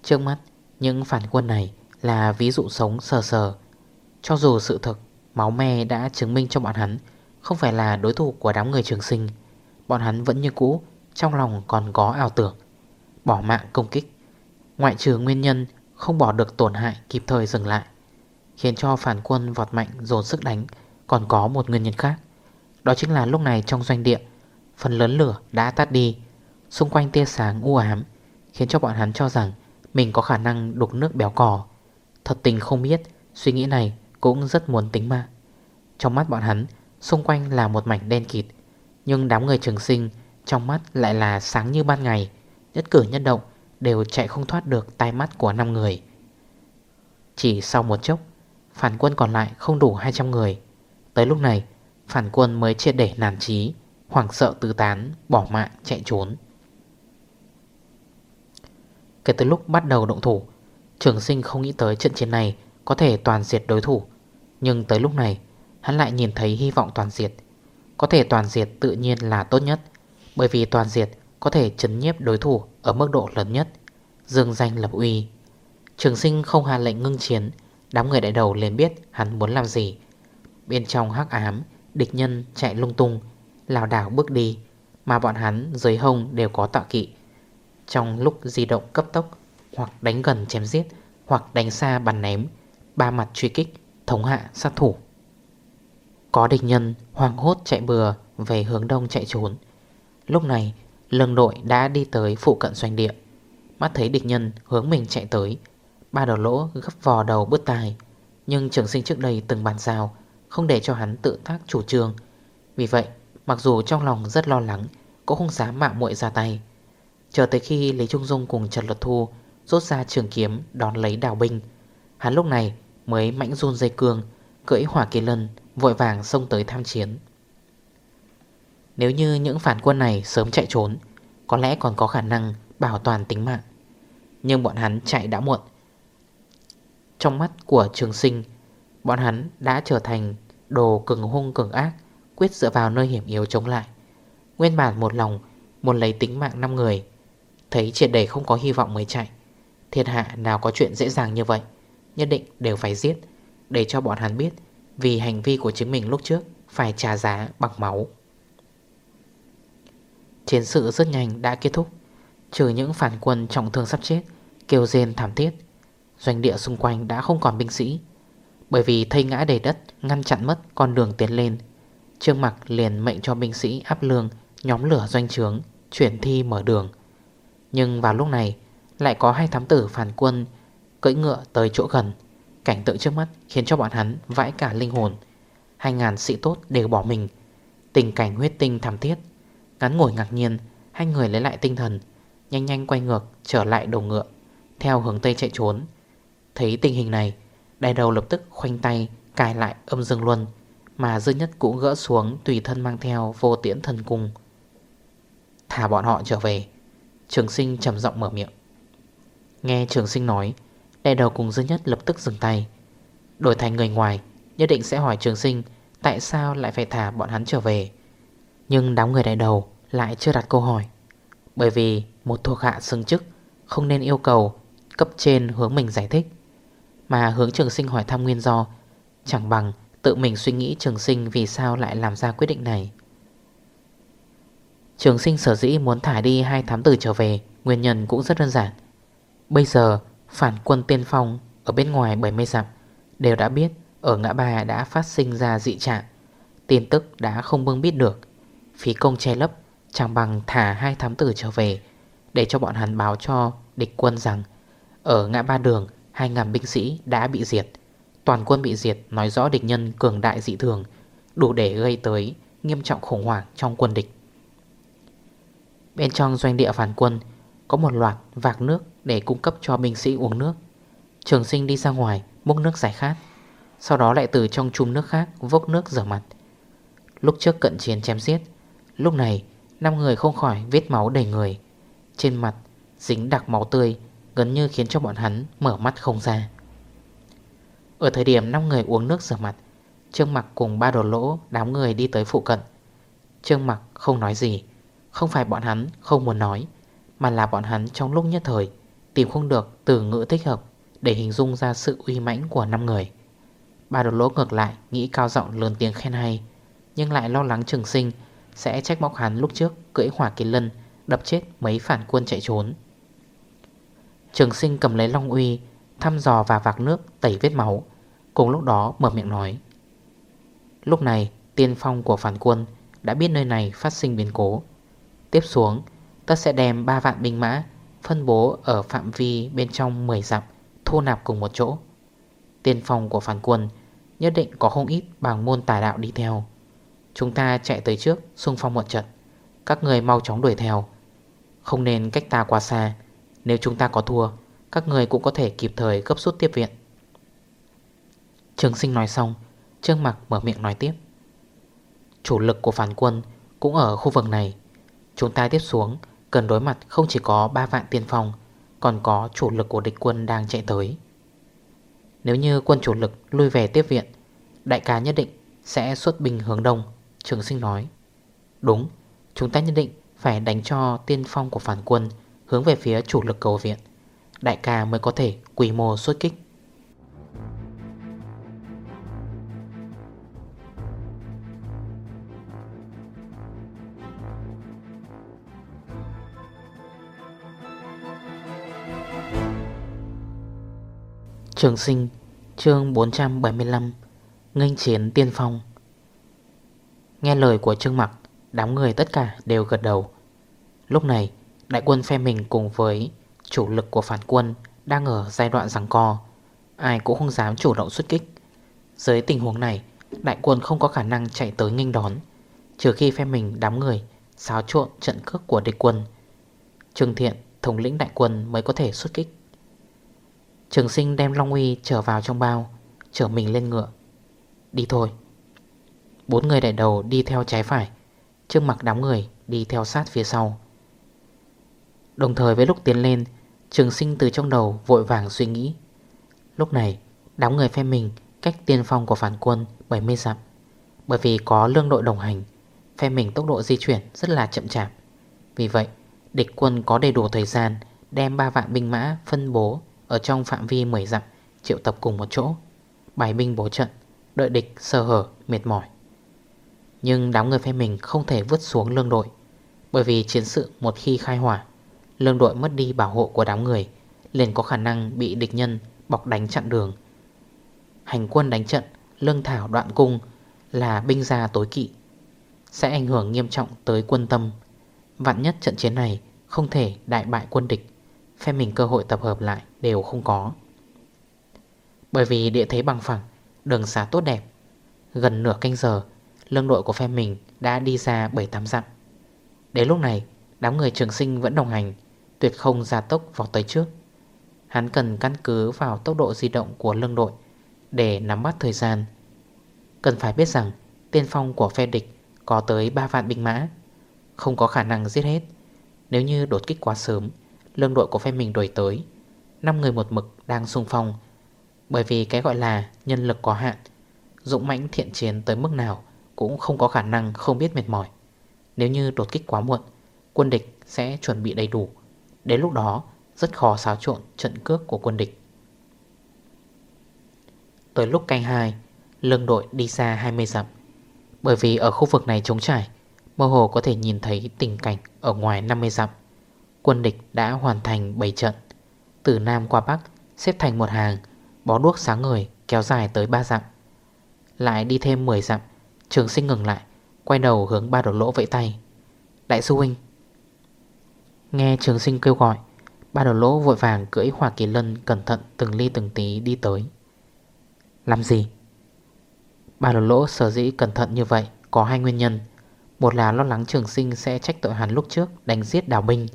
Trước mắt, những phản quân này là ví dụ sống sờ sờ. Cho dù sự thực máu me đã chứng minh cho bọn hắn Không phải là đối thủ của đám người trường sinh, Bọn hắn vẫn như cũ Trong lòng còn có ảo tưởng, Bỏ mạng công kích. Ngoại trừ nguyên nhân không bỏ được tổn hại kịp thời dừng lại, Khiến cho phản quân vọt mạnh dồn sức đánh, Còn có một nguyên nhân khác. Đó chính là lúc này trong doanh địa, Phần lớn lửa đã tắt đi, Xung quanh tia sáng u ám Khiến cho bọn hắn cho rằng Mình có khả năng đục nước béo cỏ Thật tình không biết, Suy nghĩ này cũng rất muốn tính mà Trong mắt bọn hắn, Xung quanh là một mảnh đen kịt, Nhưng đám người trường sinh Trong mắt lại là sáng như ban ngày, Nhất cử nhất động Đều chạy không thoát được tai mắt của 5 người. Chỉ sau một chốc, Phản quân còn lại không đủ 200 người. Tới lúc này, Phản quân mới triệt để nản trí Hoảng sợ tứ tán, Bỏ mạng, chạy trốn. Kể từ lúc bắt đầu động thủ, Trường sinh không nghĩ tới trận chiến này Có thể toàn diệt đối thủ. Nhưng tới lúc này, Hắn lại nhìn thấy hy vọng toàn diệt. Có thể toàn diệt tự nhiên là tốt nhất, Bởi vì toàn diệt có thể chấn nhiếp đối thủ Ở mức độ lớn nhất. Dương danh lập uy. Trường sinh không hạ lệnh ngưng chiến, Đám người đại đầu liền biết hắn muốn làm gì. Bên trong hắc ám, Địch nhân chạy lung tung Lào đảo bước đi, Mà bọn hắn dưới hông đều có tọa kỵ. Trong lúc di động cấp tốc, Hoặc đánh gần chém giết, Hoặc đánh xa bắn ném, Ba mặt truy kích, Thống hạ sát thủ. Có địch nhân hoang hốt chạy bừa Về hướng đông chạy trốn. Lúc này Lương đội đã đi tới phụ cận doanh địa. Mắt thấy địch nhân hướng mình chạy tới. Ba đầu lỗ gấp vò đầu bứt tai. Nhưng trường sinh trước đây từng bàn giao, Không để cho hắn tự tác chủ trương. Vì vậy, mặc dù trong lòng rất lo lắng, Cũng không dám mạo muội ra tay. Chờ tới khi Lý Trung Dung cùng Trần Luật Thu Rốt ra trường kiếm đón lấy đào binh, Hắn lúc này mới mãnh run dây cương, Cưỡi hỏa kỳ lân, Vội vàng xông tới tham chiến. Nếu như những phản quân này sớm chạy trốn, Có lẽ còn có khả năng bảo toàn tính mạng. Nhưng bọn hắn chạy đã muộn. Trong mắt của trường sinh, Bọn hắn đã trở thành đồ cường hung cường ác, Quyết dựa vào nơi hiểm yếu chống lại. Nguyên bản một lòng Muốn lấy tính mạng 5 người, Thấy triệt đầy không có hy vọng mới chạy. Thiên hạ nào có chuyện dễ dàng như vậy, Nhất định đều phải giết, Để cho bọn hắn biết Vì hành vi của chính mình lúc trước Phải trả giá bằng máu. Chiến sự rất nhanh đã kết thúc. Trừ những phản quân trọng thương sắp chết, Kêu rên thảm thiết, Doanh địa xung quanh đã không còn binh sĩ. Bởi vì thây ngã đầy đất, Ngăn chặn mất con đường tiến lên, Trương mặt liền mệnh cho binh sĩ áp lương, Nhóm lửa doanh trướng, Chuyển thi mở đường. Nhưng vào lúc này, Lại có hai thám tử phản quân Cưỡi ngựa tới chỗ gần. Cảnh tượng trước mắt khiến cho bọn hắn vãi cả linh hồn. Hai ngàn sĩ tốt đều bỏ mình. Tình cảnh huyết tinh thảm thiết Ngắn ngồi ngạc nhiên, Hai người lấy lại tinh thần, Nhanh nhanh quay ngược, trở lại đầu ngựa, Theo hướng Tây chạy trốn. Thấy tình hình này Đại đầu lập tức khoanh tay, cài lại âm dương luân, Mà dư nhất cũng gỡ xuống Tùy thân mang theo vô tiễn thần cung. Thả bọn họ trở về, Trường sinh trầm giọng mở miệng. Nghe trường sinh nói Đại đầu cùng dư nhất lập tức dừng tay. Đổi thành người ngoài, Nhất định sẽ hỏi trường sinh Tại sao lại phải thả bọn hắn trở về. Nhưng đám người đại đầu lại chưa đặt câu hỏi. Bởi vì một thuộc hạ xứng chức Không nên yêu cầu cấp trên hướng mình giải thích, Mà hướng trường sinh hỏi thăm nguyên do, Chẳng bằng tự mình suy nghĩ trường sinh vì sao lại làm ra quyết định này. Trường sinh sở dĩ muốn thả đi hai thám tử trở về, Nguyên nhân cũng rất đơn giản. Bây giờ, phản quân tiên phong Ở bên ngoài 70 dặm Đều đã biết ở ngã ba đã phát sinh ra dị trạng, Tin tức đã không bưng biết được. Phí công che lấp Chẳng bằng thả hai thám tử trở về, Để cho bọn hắn báo cho địch quân rằng, Ở ngã ba đường, Hai ngàn binh sĩ đã bị diệt. Toàn quân bị diệt nói rõ địch nhân cường đại dị thường, Đủ để gây tới Nghiêm trọng khủng hoảng trong quân địch. Bên trong doanh địa phản quân, Có một loạt vạc nước để cung cấp cho binh sĩ uống nước. Trường sinh đi ra ngoài, múc nước giải khát. Sau đó lại từ trong chum nước khác vốc nước rửa mặt. Lúc trước cận chiến chém giết Lúc này 5 người không khỏi vết máu đầy người. Trên mặt, dính đặc máu tươi, Gần như khiến cho bọn hắn mở mắt không ra. Ở thời điểm 5 người uống nước rửa mặt, Trương mặt cùng ba đồ lỗ, đám người đi tới phụ cận. Trương mặt không nói gì, Không phải bọn hắn không muốn nói, Mà là bọn hắn trong lúc nhất thời Tìm không được từ ngữ thích hợp Để hình dung ra sự uy mãnh của 5 người. Ba đồ lỗ ngược lại Nghĩ cao giọng lớn tiếng khen hay, Nhưng lại lo lắng trường sinh sẽ trách móc hắn lúc trước cưỡi hỏa kỳ lân, Đập chết mấy phản quân chạy trốn. Trường sinh cầm lấy long uy, Thăm dò và vạc nước, tẩy vết máu, Cùng lúc đó mở miệng nói. Lúc này, tiên phong của phản quân Đã biết nơi này phát sinh biến cố. Tiếp xuống, ta sẽ đem 3 vạn binh mã Phân bố ở phạm vi bên trong 10 dặm, Thu nạp cùng một chỗ. Tiên phong của phản quân Nhất định có không ít bằng môn tài đạo đi theo. Chúng ta chạy tới trước, xung phong một trận. Các người mau chóng đuổi theo. Không nên cách ta quá xa. Nếu chúng ta có thua, Các người cũng có thể kịp thời gấp rút tiếp viện. Trường sinh nói xong, Trương Mạc mở miệng nói tiếp. Chủ lực của phản quân Cũng ở khu vực này. Chúng ta tiếp xuống, Cần đối mặt không chỉ có 3 vạn tiên phong, Còn có chủ lực của địch quân đang chạy tới. Nếu như quân chủ lực lui về tiếp viện, Đại ca nhất định sẽ xuất binh hướng đông. Trường sinh nói. Đúng, Chúng ta nhất định phải đánh cho tiên phong của phản quân Hướng về phía chủ lực cầu viện. Đại ca mới có thể quy mô xuất kích. Trường sinh, chương 475 Ngênh chiến tiên phong. Nghe lời của Trương Mặc, Đám người tất cả đều gật đầu. Lúc này, đại quân phe mình cùng với Chủ lực của phản quân Đang ở giai đoạn giằng co. Ai cũng không dám chủ động xuất kích. Dưới tình huống này, Đại quân không có khả năng chạy tới nghênh đón, Trừ khi phe mình đám người Xáo trộn trận cước của địch quân. Trương Thiện, thống lĩnh đại quân mới có thể xuất kích. Trường sinh đem Long Uy trở vào trong bao, Chở mình lên ngựa. Đi thôi. Bốn người đại đầu đi theo trái phải, Trước mặt đám người đi theo sát phía sau. Đồng thời với lúc tiến lên, Trường sinh từ trong đầu vội vàng suy nghĩ. Lúc này, Đám người phe mình cách tiên phong của phản quân 70 dặm. Bởi vì có lương đội đồng hành, Phe mình tốc độ di chuyển rất là chậm chạp. Vì vậy, địch quân có đầy đủ thời gian Đem 3 vạn binh mã phân bố ở trong phạm vi 10 dặm Triệu tập cùng một chỗ, Bài binh bố trận, Đợi địch sơ hở, mệt mỏi. Nhưng đám người phe mình không thể vứt xuống lương đội, Bởi vì chiến sự một khi khai hỏa, Lương đội mất đi bảo hộ của đám người, liền có khả năng bị địch nhân bọc đánh chặn đường. Hành quân đánh trận, Lương thảo đoạn cung Là binh gia tối kỵ, Sẽ ảnh hưởng nghiêm trọng tới quân tâm. Vạn nhất trận chiến này Không thể đại bại quân địch, Phe mình cơ hội tập hợp lại đều không có. Bởi vì địa thế bằng phẳng, Đường xá tốt đẹp, Gần nửa canh giờ Lương đội của phe mình đã đi ra 7-8 dặm. Đến lúc này, Đám người trường sinh vẫn đồng hành, Tuyệt không ra tốc vào tới trước. Hắn cần căn cứ vào tốc độ di động của lương đội Để nắm bắt thời gian. Cần phải biết rằng, Tiên phong của phe địch có tới 3 vạn binh mã, Không có khả năng giết hết. Nếu như đột kích quá sớm, Lương đội của phe mình đổi tới 5 người một mực đang xung phong. Bởi vì cái gọi là nhân lực có hạn, Dũng mãnh thiện chiến tới mức nào cũng không có khả năng không biết mệt mỏi. Nếu như đột kích quá muộn, Quân địch sẽ chuẩn bị đầy đủ. Đến lúc đó, rất khó xáo trộn trận cước của quân địch. Tới lúc canh 2 Lương đội đi xa 20 dặm. Bởi vì ở khu vực này trống trải, Mơ hồ có thể nhìn thấy tình cảnh ở ngoài 50 dặm. Quân địch đã hoàn thành 7 trận. Từ Nam qua Bắc, Xếp thành một hàng, Bó đuốc sáng người kéo dài tới 3 dặm. Lại đi thêm 10 dặm Trường sinh ngừng lại, Quay đầu hướng ba đổ lỗ vẫy tay. Đại sư huynh. Nghe trường sinh kêu gọi, Ba đổ lỗ vội vàng cưỡi hỏa kỳ lân Cẩn thận từng ly từng tí đi tới. Làm gì? Ba đổ lỗ sở dĩ cẩn thận như vậy Có hai nguyên nhân. Một là lo lắng trường sinh sẽ trách tội hắn lúc trước Đánh giết đào binh.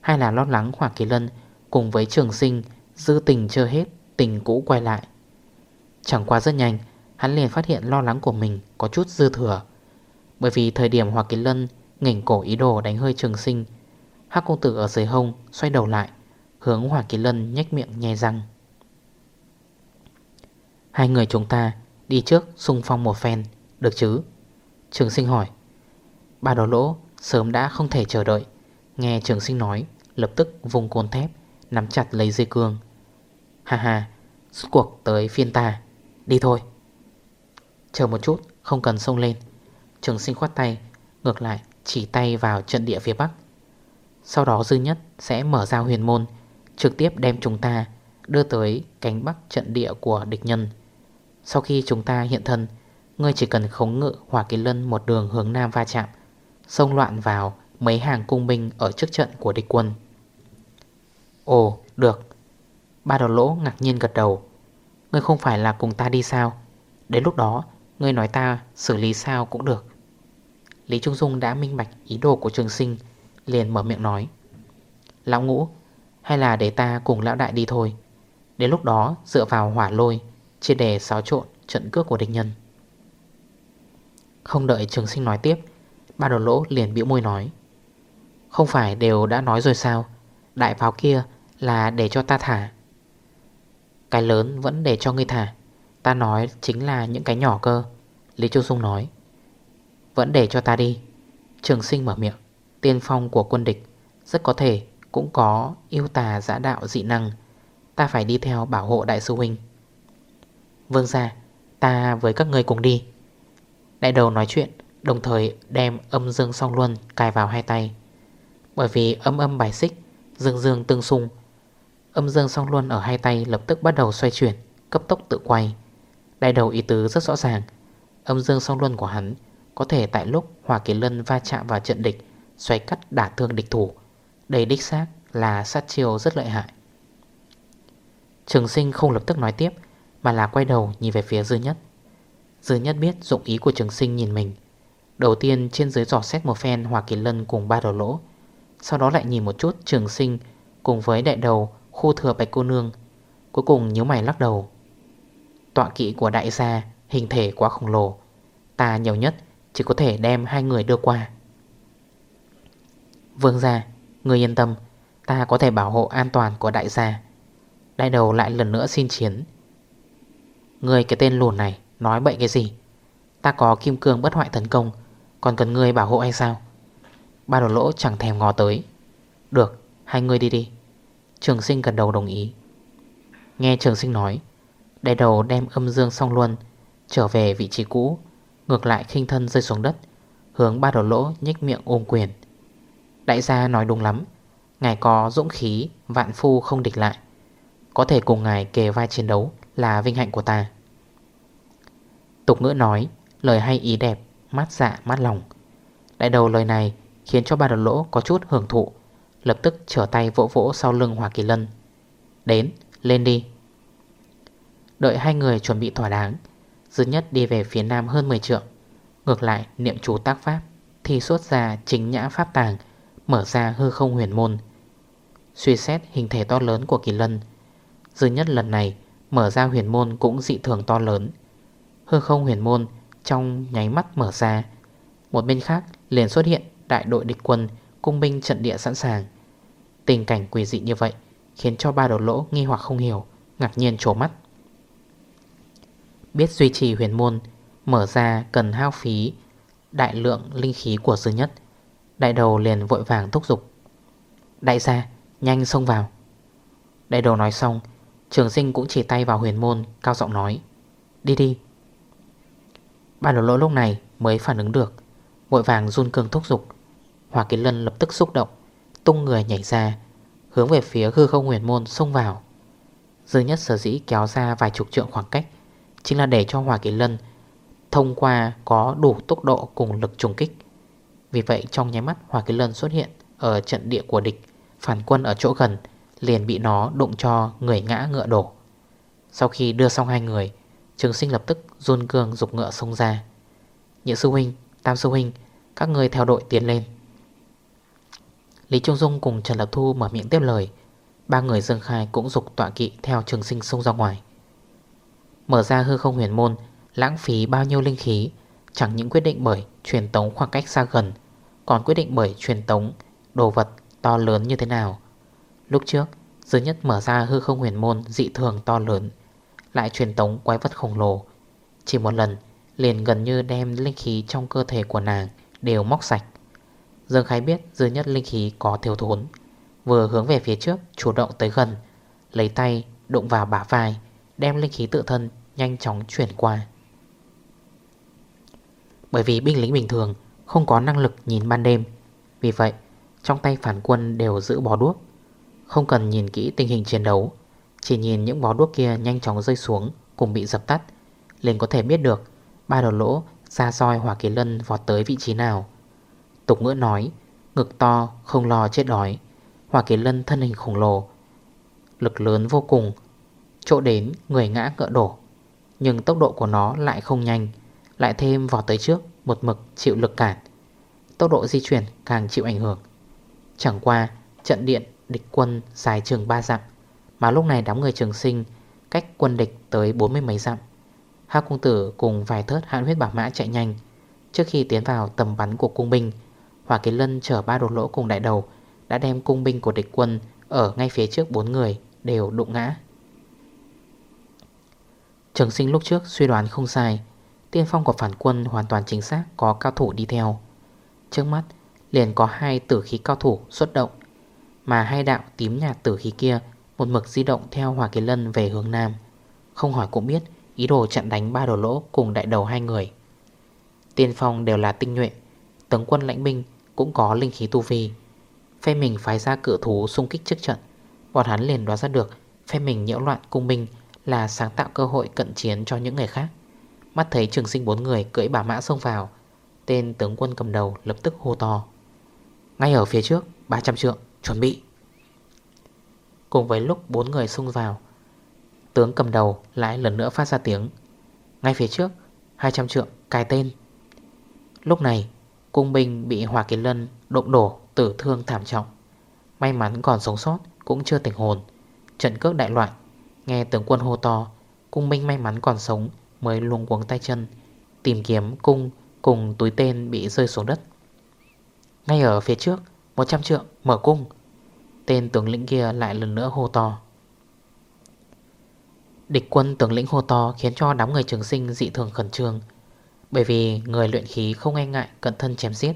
Hai là lo lắng Hỏa Kỳ Lân Cùng với trường sinh Dư tình chưa hết, Tình cũ quay lại. Chẳng qua rất nhanh Hắn liền phát hiện lo lắng của mình có chút dư thừa. Bởi vì thời điểm Hoa Kiến Lân Ngảnh cổ ý đồ đánh hơi trường sinh, Hắc công tử ở dưới hông xoay đầu lại, Hướng Hoa Kiến Lân nhách miệng nhè răng. Hai người chúng ta đi trước xung phong một phen, Được chứ? Trường sinh hỏi. Ba đồ lỗ sớm đã không thể chờ đợi, Nghe trường sinh nói, Lập tức vùng côn thép, Nắm chặt lấy dây cương. Ha ha Suốt cuộc tới phiên ta. Đi thôi. Chờ một chút, không cần sông lên. Trường sinh khoát tay, Ngược lại, chỉ tay vào trận địa phía Bắc. Sau đó dư nhất sẽ mở ra huyền môn, Trực tiếp đem chúng ta Đưa tới cánh Bắc trận địa của địch nhân. Sau khi chúng ta hiện thân, Ngươi chỉ cần khống ngự hỏa kỳ lân Một đường hướng Nam va chạm, Xông loạn vào mấy hàng cung binh Ở trước trận của địch quân. Ồ, được. Ba đầu lỗ ngạc nhiên gật đầu. Ngươi không phải là cùng ta đi sao? Đến lúc đó Ngươi nói ta xử lý sao cũng được. Lý Trung Dung đã minh bạch ý đồ của trường sinh, Liền mở miệng nói. Lão ngũ, Hay là để ta cùng lão đại đi thôi. Đến lúc đó, dựa vào hỏa lôi, Chia đề xáo trộn trận cước của địch nhân. Không đợi trường sinh nói tiếp, Ba đầu lỗ liền biểu môi nói. Không phải đều đã nói rồi sao? Đại pháo kia là để cho ta thả. Cái lớn vẫn để cho ngươi thả. Ta nói chính là những cái nhỏ cơ, Lý Châu Dung nói. Vẫn để cho ta đi. Trường sinh mở miệng. Tiên phong của quân địch Rất có thể cũng có yêu tà giã đạo dị năng. Ta phải đi theo bảo hộ đại sư huynh. Vương ra Ta với các người cùng đi. Đại đầu nói chuyện, Đồng thời đem âm dương song luân cài vào hai tay. Bởi vì âm âm bài xích, Dương dương tương xung, Âm dương song luân ở hai tay lập tức bắt đầu xoay chuyển, Cấp tốc tự quay. Đại đầu ý tứ rất rõ ràng. Âm dương song luân của hắn Có thể tại lúc Hòa Kỳ Lân va chạm vào trận địch, Xoay cắt đả thương địch thủ. Đây đích xác là sát chiêu rất lợi hại. Trường sinh không lập tức nói tiếp, Mà là quay đầu nhìn về phía Dư Nhất. Dư Nhất biết dụng ý của trường sinh nhìn mình. Đầu tiên trên dưới giỏ xét một phen Hòa Kỳ Lân cùng ba đầu lỗ. Sau đó lại nhìn một chút trường sinh Cùng với đại đầu khu thừa bạch cô nương. Cuối cùng nhớ mày lắc đầu. Tọa kỵ của đại gia, Hình thể quá khổng lồ. Ta nhiều nhất chỉ có thể đem hai người đưa qua. Vương gia Người yên tâm, Ta có thể bảo hộ an toàn của đại gia. Đại đầu lại lần nữa xin chiến. Người cái tên lùn này, Nói bậy cái gì? Ta có kim cương bất hoại tấn công, Còn cần người bảo hộ hay sao? Ba đầu lỗ chẳng thèm ngó tới. Được, hai người đi đi. Trường sinh gần đầu đồng ý. Nghe trường sinh nói Đại đầu đem âm dương xong luôn, Trở về vị trí cũ, Ngược lại khinh thân rơi xuống đất, Hướng ba đầu lỗ nhích miệng ôm quyền. Đại gia nói đúng lắm, Ngài có dũng khí, Vạn phu không địch lại, Có thể cùng ngài kề vai chiến đấu Là vinh hạnh của ta. Tục ngữ nói, Lời hay ý đẹp, Mát dạ mát lòng. Đại đầu lời này Khiến cho ba đầu lỗ có chút hưởng thụ, Lập tức trở tay vỗ vỗ sau lưng Hòa Kỳ Lân. Đến, lên đi. Đợi hai người chuẩn bị thỏa đáng. Dư nhất đi về phía nam hơn 10 trượng. Ngược lại, niệm chú tác pháp, Thì xuất ra chính nhã pháp tàng, Mở ra hư không huyền môn. Suy xét hình thể to lớn của kỳ lân. Dư nhất lần này, Mở ra huyền môn cũng dị thường to lớn. Hư không huyền môn Trong nháy mắt mở ra. Một bên khác liền xuất hiện Đại đội địch quân, Cung binh trận địa sẵn sàng. Tình cảnh quỷ dị như vậy Khiến cho ba đầu lỗ nghi hoặc không hiểu, Ngạc nhiên trổ mắt. Biết duy trì huyền môn, Mở ra cần hao phí, Đại lượng linh khí của dư nhất. Đại đầu liền vội vàng thúc giục. Đại gia, nhanh xông vào. Đại đầu nói xong, Trường sinh cũng chỉ tay vào huyền môn, Cao giọng nói, Đi đi. Ba đầu lỗ lúc này mới phản ứng được, Vội vàng run cường thúc giục. Hòa kiến lân lập tức xúc động, Tung người nhảy ra, Hướng về phía hư không huyền môn xông vào. Dư nhất sở dĩ kéo ra vài chục trượng khoảng cách Chính là để cho Hòa Kỳ Lân Thông qua có đủ tốc độ cùng lực trùng kích. Vì vậy trong nháy mắt Hòa Kỳ Lân xuất hiện Ở trận địa của địch Phản quân ở chỗ gần Liền bị nó đụng cho người ngã ngựa đổ. Sau khi đưa xong hai người Trường sinh lập tức run cương dục ngựa xông ra. Nhị sư huynh, tam sư huynh Các người theo đội tiến lên. Lý Trung Dung cùng Trần Lập Thu mở miệng tiếp lời. Ba người Dương Khai cũng dục tọa kỵ theo trường sinh xông ra ngoài. Mở ra hư không huyền môn, Lãng phí bao nhiêu linh khí, Chẳng những quyết định bởi truyền tống khoảng cách xa gần, Còn quyết định bởi truyền tống Đồ vật to lớn như thế nào. Lúc trước, Dư Nhất mở ra hư không huyền môn dị thường to lớn, Lại truyền tống quái vật khổng lồ. Chỉ một lần, liền gần như đem linh khí trong cơ thể của nàng Đều móc sạch. Dương Khái biết dư Nhất linh khí có thiếu thốn, Vừa hướng về phía trước, chủ động tới gần, Lấy tay đụng vào bả vai. Đem linh khí tự thân nhanh chóng chuyển qua. Bởi vì binh lính bình thường Không có năng lực nhìn ban đêm, Vì vậy trong tay phản quân đều giữ bó đuốc, Không cần nhìn kỹ tình hình chiến đấu, Chỉ nhìn những bó đuốc kia nhanh chóng rơi xuống Cùng bị dập tắt, liền có thể biết được Ba đầu lỗ ra soi hỏa kỳ lân vọt tới vị trí nào. Tục ngữ nói, Ngực to, không lo chết đói, Hỏa kỳ lân thân hình khổng lồ, Lực lớn vô cùng Chỗ đến, người ngã ngỡ đổ. Nhưng tốc độ của nó lại không nhanh, Lại thêm vào tới trước, Một mực chịu lực cản. Tốc độ di chuyển càng chịu ảnh hưởng. Chẳng qua, trận điện địch quân dài trường 3 dặm, Mà lúc này đám người trường sinh Cách quân địch tới 40 mấy dặm. Hác cung tử cùng vài thớt hạn huyết bảo mã chạy nhanh. Trước khi tiến vào tầm bắn của cung binh, Hỏa Kỳ Lân chở ba đột lỗ cùng đại đầu Đã đem cung binh của địch quân Ở ngay phía trước bốn người đều đụng ngã. Trường sinh lúc trước suy đoán không sai. Tiên phong của phản quân hoàn toàn chính xác Có cao thủ đi theo. Trước mắt, liền có hai tử khí cao thủ xuất động, Mà hai đạo tím nhạt tử khí kia Một mực di động theo Hòa Kỳ Lân về hướng Nam. Không hỏi cũng biết, Ý đồ chặn đánh ba đồ lỗ cùng đại đầu hai người. Tiên phong đều là tinh nhuệ, Tấn quân lãnh binh cũng có linh khí tu vi. Phe mình phái ra cự thú xung kích trước trận, Bọn hắn liền đoán ra được Phe mình nhiễu loạn cung binh là sáng tạo cơ hội cận chiến cho những người khác. Mắt thấy trường sinh bốn người cưỡi bà mã xông vào, Tên tướng quân cầm đầu lập tức hô to. Ngay ở phía trước 300 trượng, chuẩn bị. Cùng với lúc bốn người xông vào, Tướng cầm đầu lại lần nữa phát ra tiếng. Ngay phía trước 200 trượng, cài tên. Lúc này, Cung binh bị Hòa kiến Lân đụng đổ, tử thương thảm trọng. May mắn còn sống sót cũng chưa tỉnh hồn. Trận cước đại loạn Nghe tướng quân hô to, Cung minh may mắn còn sống, Mới luống cuống tay chân, Tìm kiếm cung cùng túi tên bị rơi xuống đất. Ngay ở phía trước 100 trượng, mở cung. Tên tướng lĩnh kia lại lần nữa hô to. Địch quân tướng lĩnh hô to Khiến cho đám người trường sinh dị thường khẩn trương, Bởi vì người luyện khí không e ngại Cận thân chém giết,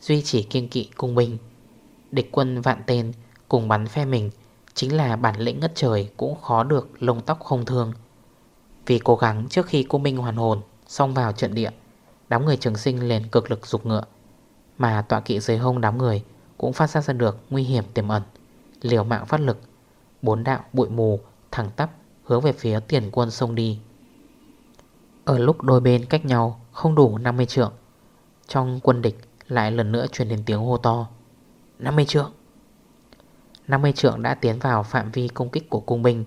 Duy chỉ kiên kỵ cung binh Địch quân vạn tên cùng bắn phe mình Chính là bản lĩnh ngất trời Cũng khó được lông tóc không thương. Vì cố gắng trước khi cô minh hoàn hồn, Xông vào trận địa, Đám người trường sinh liền cực lực dục ngựa. Mà tọa kỵ dưới hông đám người Cũng phát ra ra được nguy hiểm tiềm ẩn, Liều mạng phát lực, Bốn đạo bụi mù thẳng tắp Hướng về phía tiền quân sông đi. Ở lúc đôi bên cách nhau Không đủ 50 trượng, Trong quân địch lại lần nữa truyền đến tiếng hô to. 50 trượng! 50 trượng đã tiến vào phạm vi công kích của cung binh.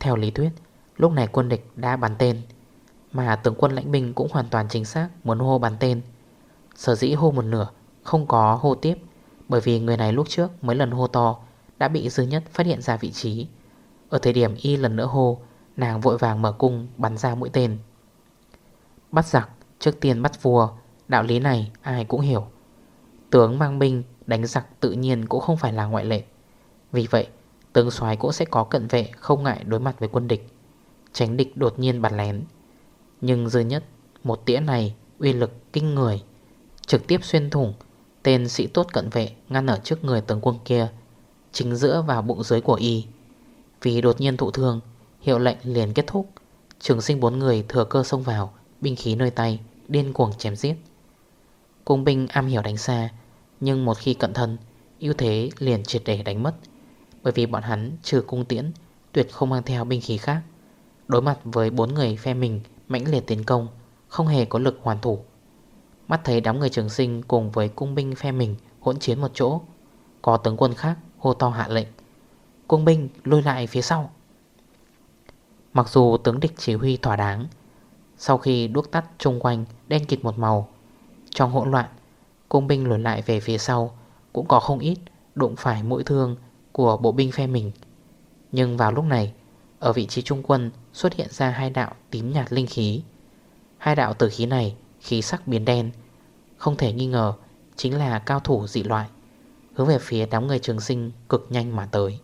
Theo lý thuyết, Lúc này quân địch đã bắn tên, Mà tướng quân lãnh binh cũng hoàn toàn chính xác Muốn hô bắn tên. Sở dĩ hô một nửa, Không có hô tiếp, Bởi vì người này lúc trước mấy lần hô to Đã bị dư nhất phát hiện ra vị trí. Ở thời điểm y lần nữa hô, Nàng vội vàng mở cung bắn ra mũi tên. Bắt giặc, trước tiên bắt vua, Đạo lý này ai cũng hiểu. Tướng mang binh đánh giặc tự nhiên cũng không phải là ngoại lệ. Vì vậy, tướng soái cũng sẽ có cận vệ không ngại đối mặt với quân địch, Tránh địch đột nhiên bắn lén. Nhưng dư nhất một tĩa này uy lực kinh người, Trực tiếp xuyên thủng Tên sĩ tốt cận vệ ngăn ở trước người tướng quân kia, Chính giữa vào bụng dưới của y. Vì đột nhiên thụ thương, Hiệu lệnh liền kết thúc, Trường sinh bốn người thừa cơ xông vào, Binh khí nơi tay, Điên cuồng chém giết. Cung binh am hiểu đánh xa, Nhưng một khi cận thân, ưu thế liền triệt để đánh mất. Bởi vì bọn hắn trừ cung tiễn, Tuyệt không mang theo binh khí khác. Đối mặt với bốn người phe mình mãnh liệt tiến công, Không hề có lực hoàn thủ. Mắt thấy đám người trường sinh cùng với cung binh phe mình hỗn chiến một chỗ, Có tướng quân khác hô to hạ lệnh. Cung binh lôi lại phía sau. Mặc dù tướng địch chỉ huy thỏa đáng, Sau khi đuốc tắt chung quanh đen kịt một màu, Trong hỗn loạn, Cung binh lùi lại về phía sau Cũng có không ít đụng phải mũi thương của bộ binh phe mình. Nhưng vào lúc này, Ở vị trí trung quân xuất hiện ra hai đạo tím nhạt linh khí. Hai đạo tử khí này, khí sắc biến đen, Không thể nghi ngờ Chính là cao thủ dị loại, Hướng về phía đám người trường sinh cực nhanh mà tới.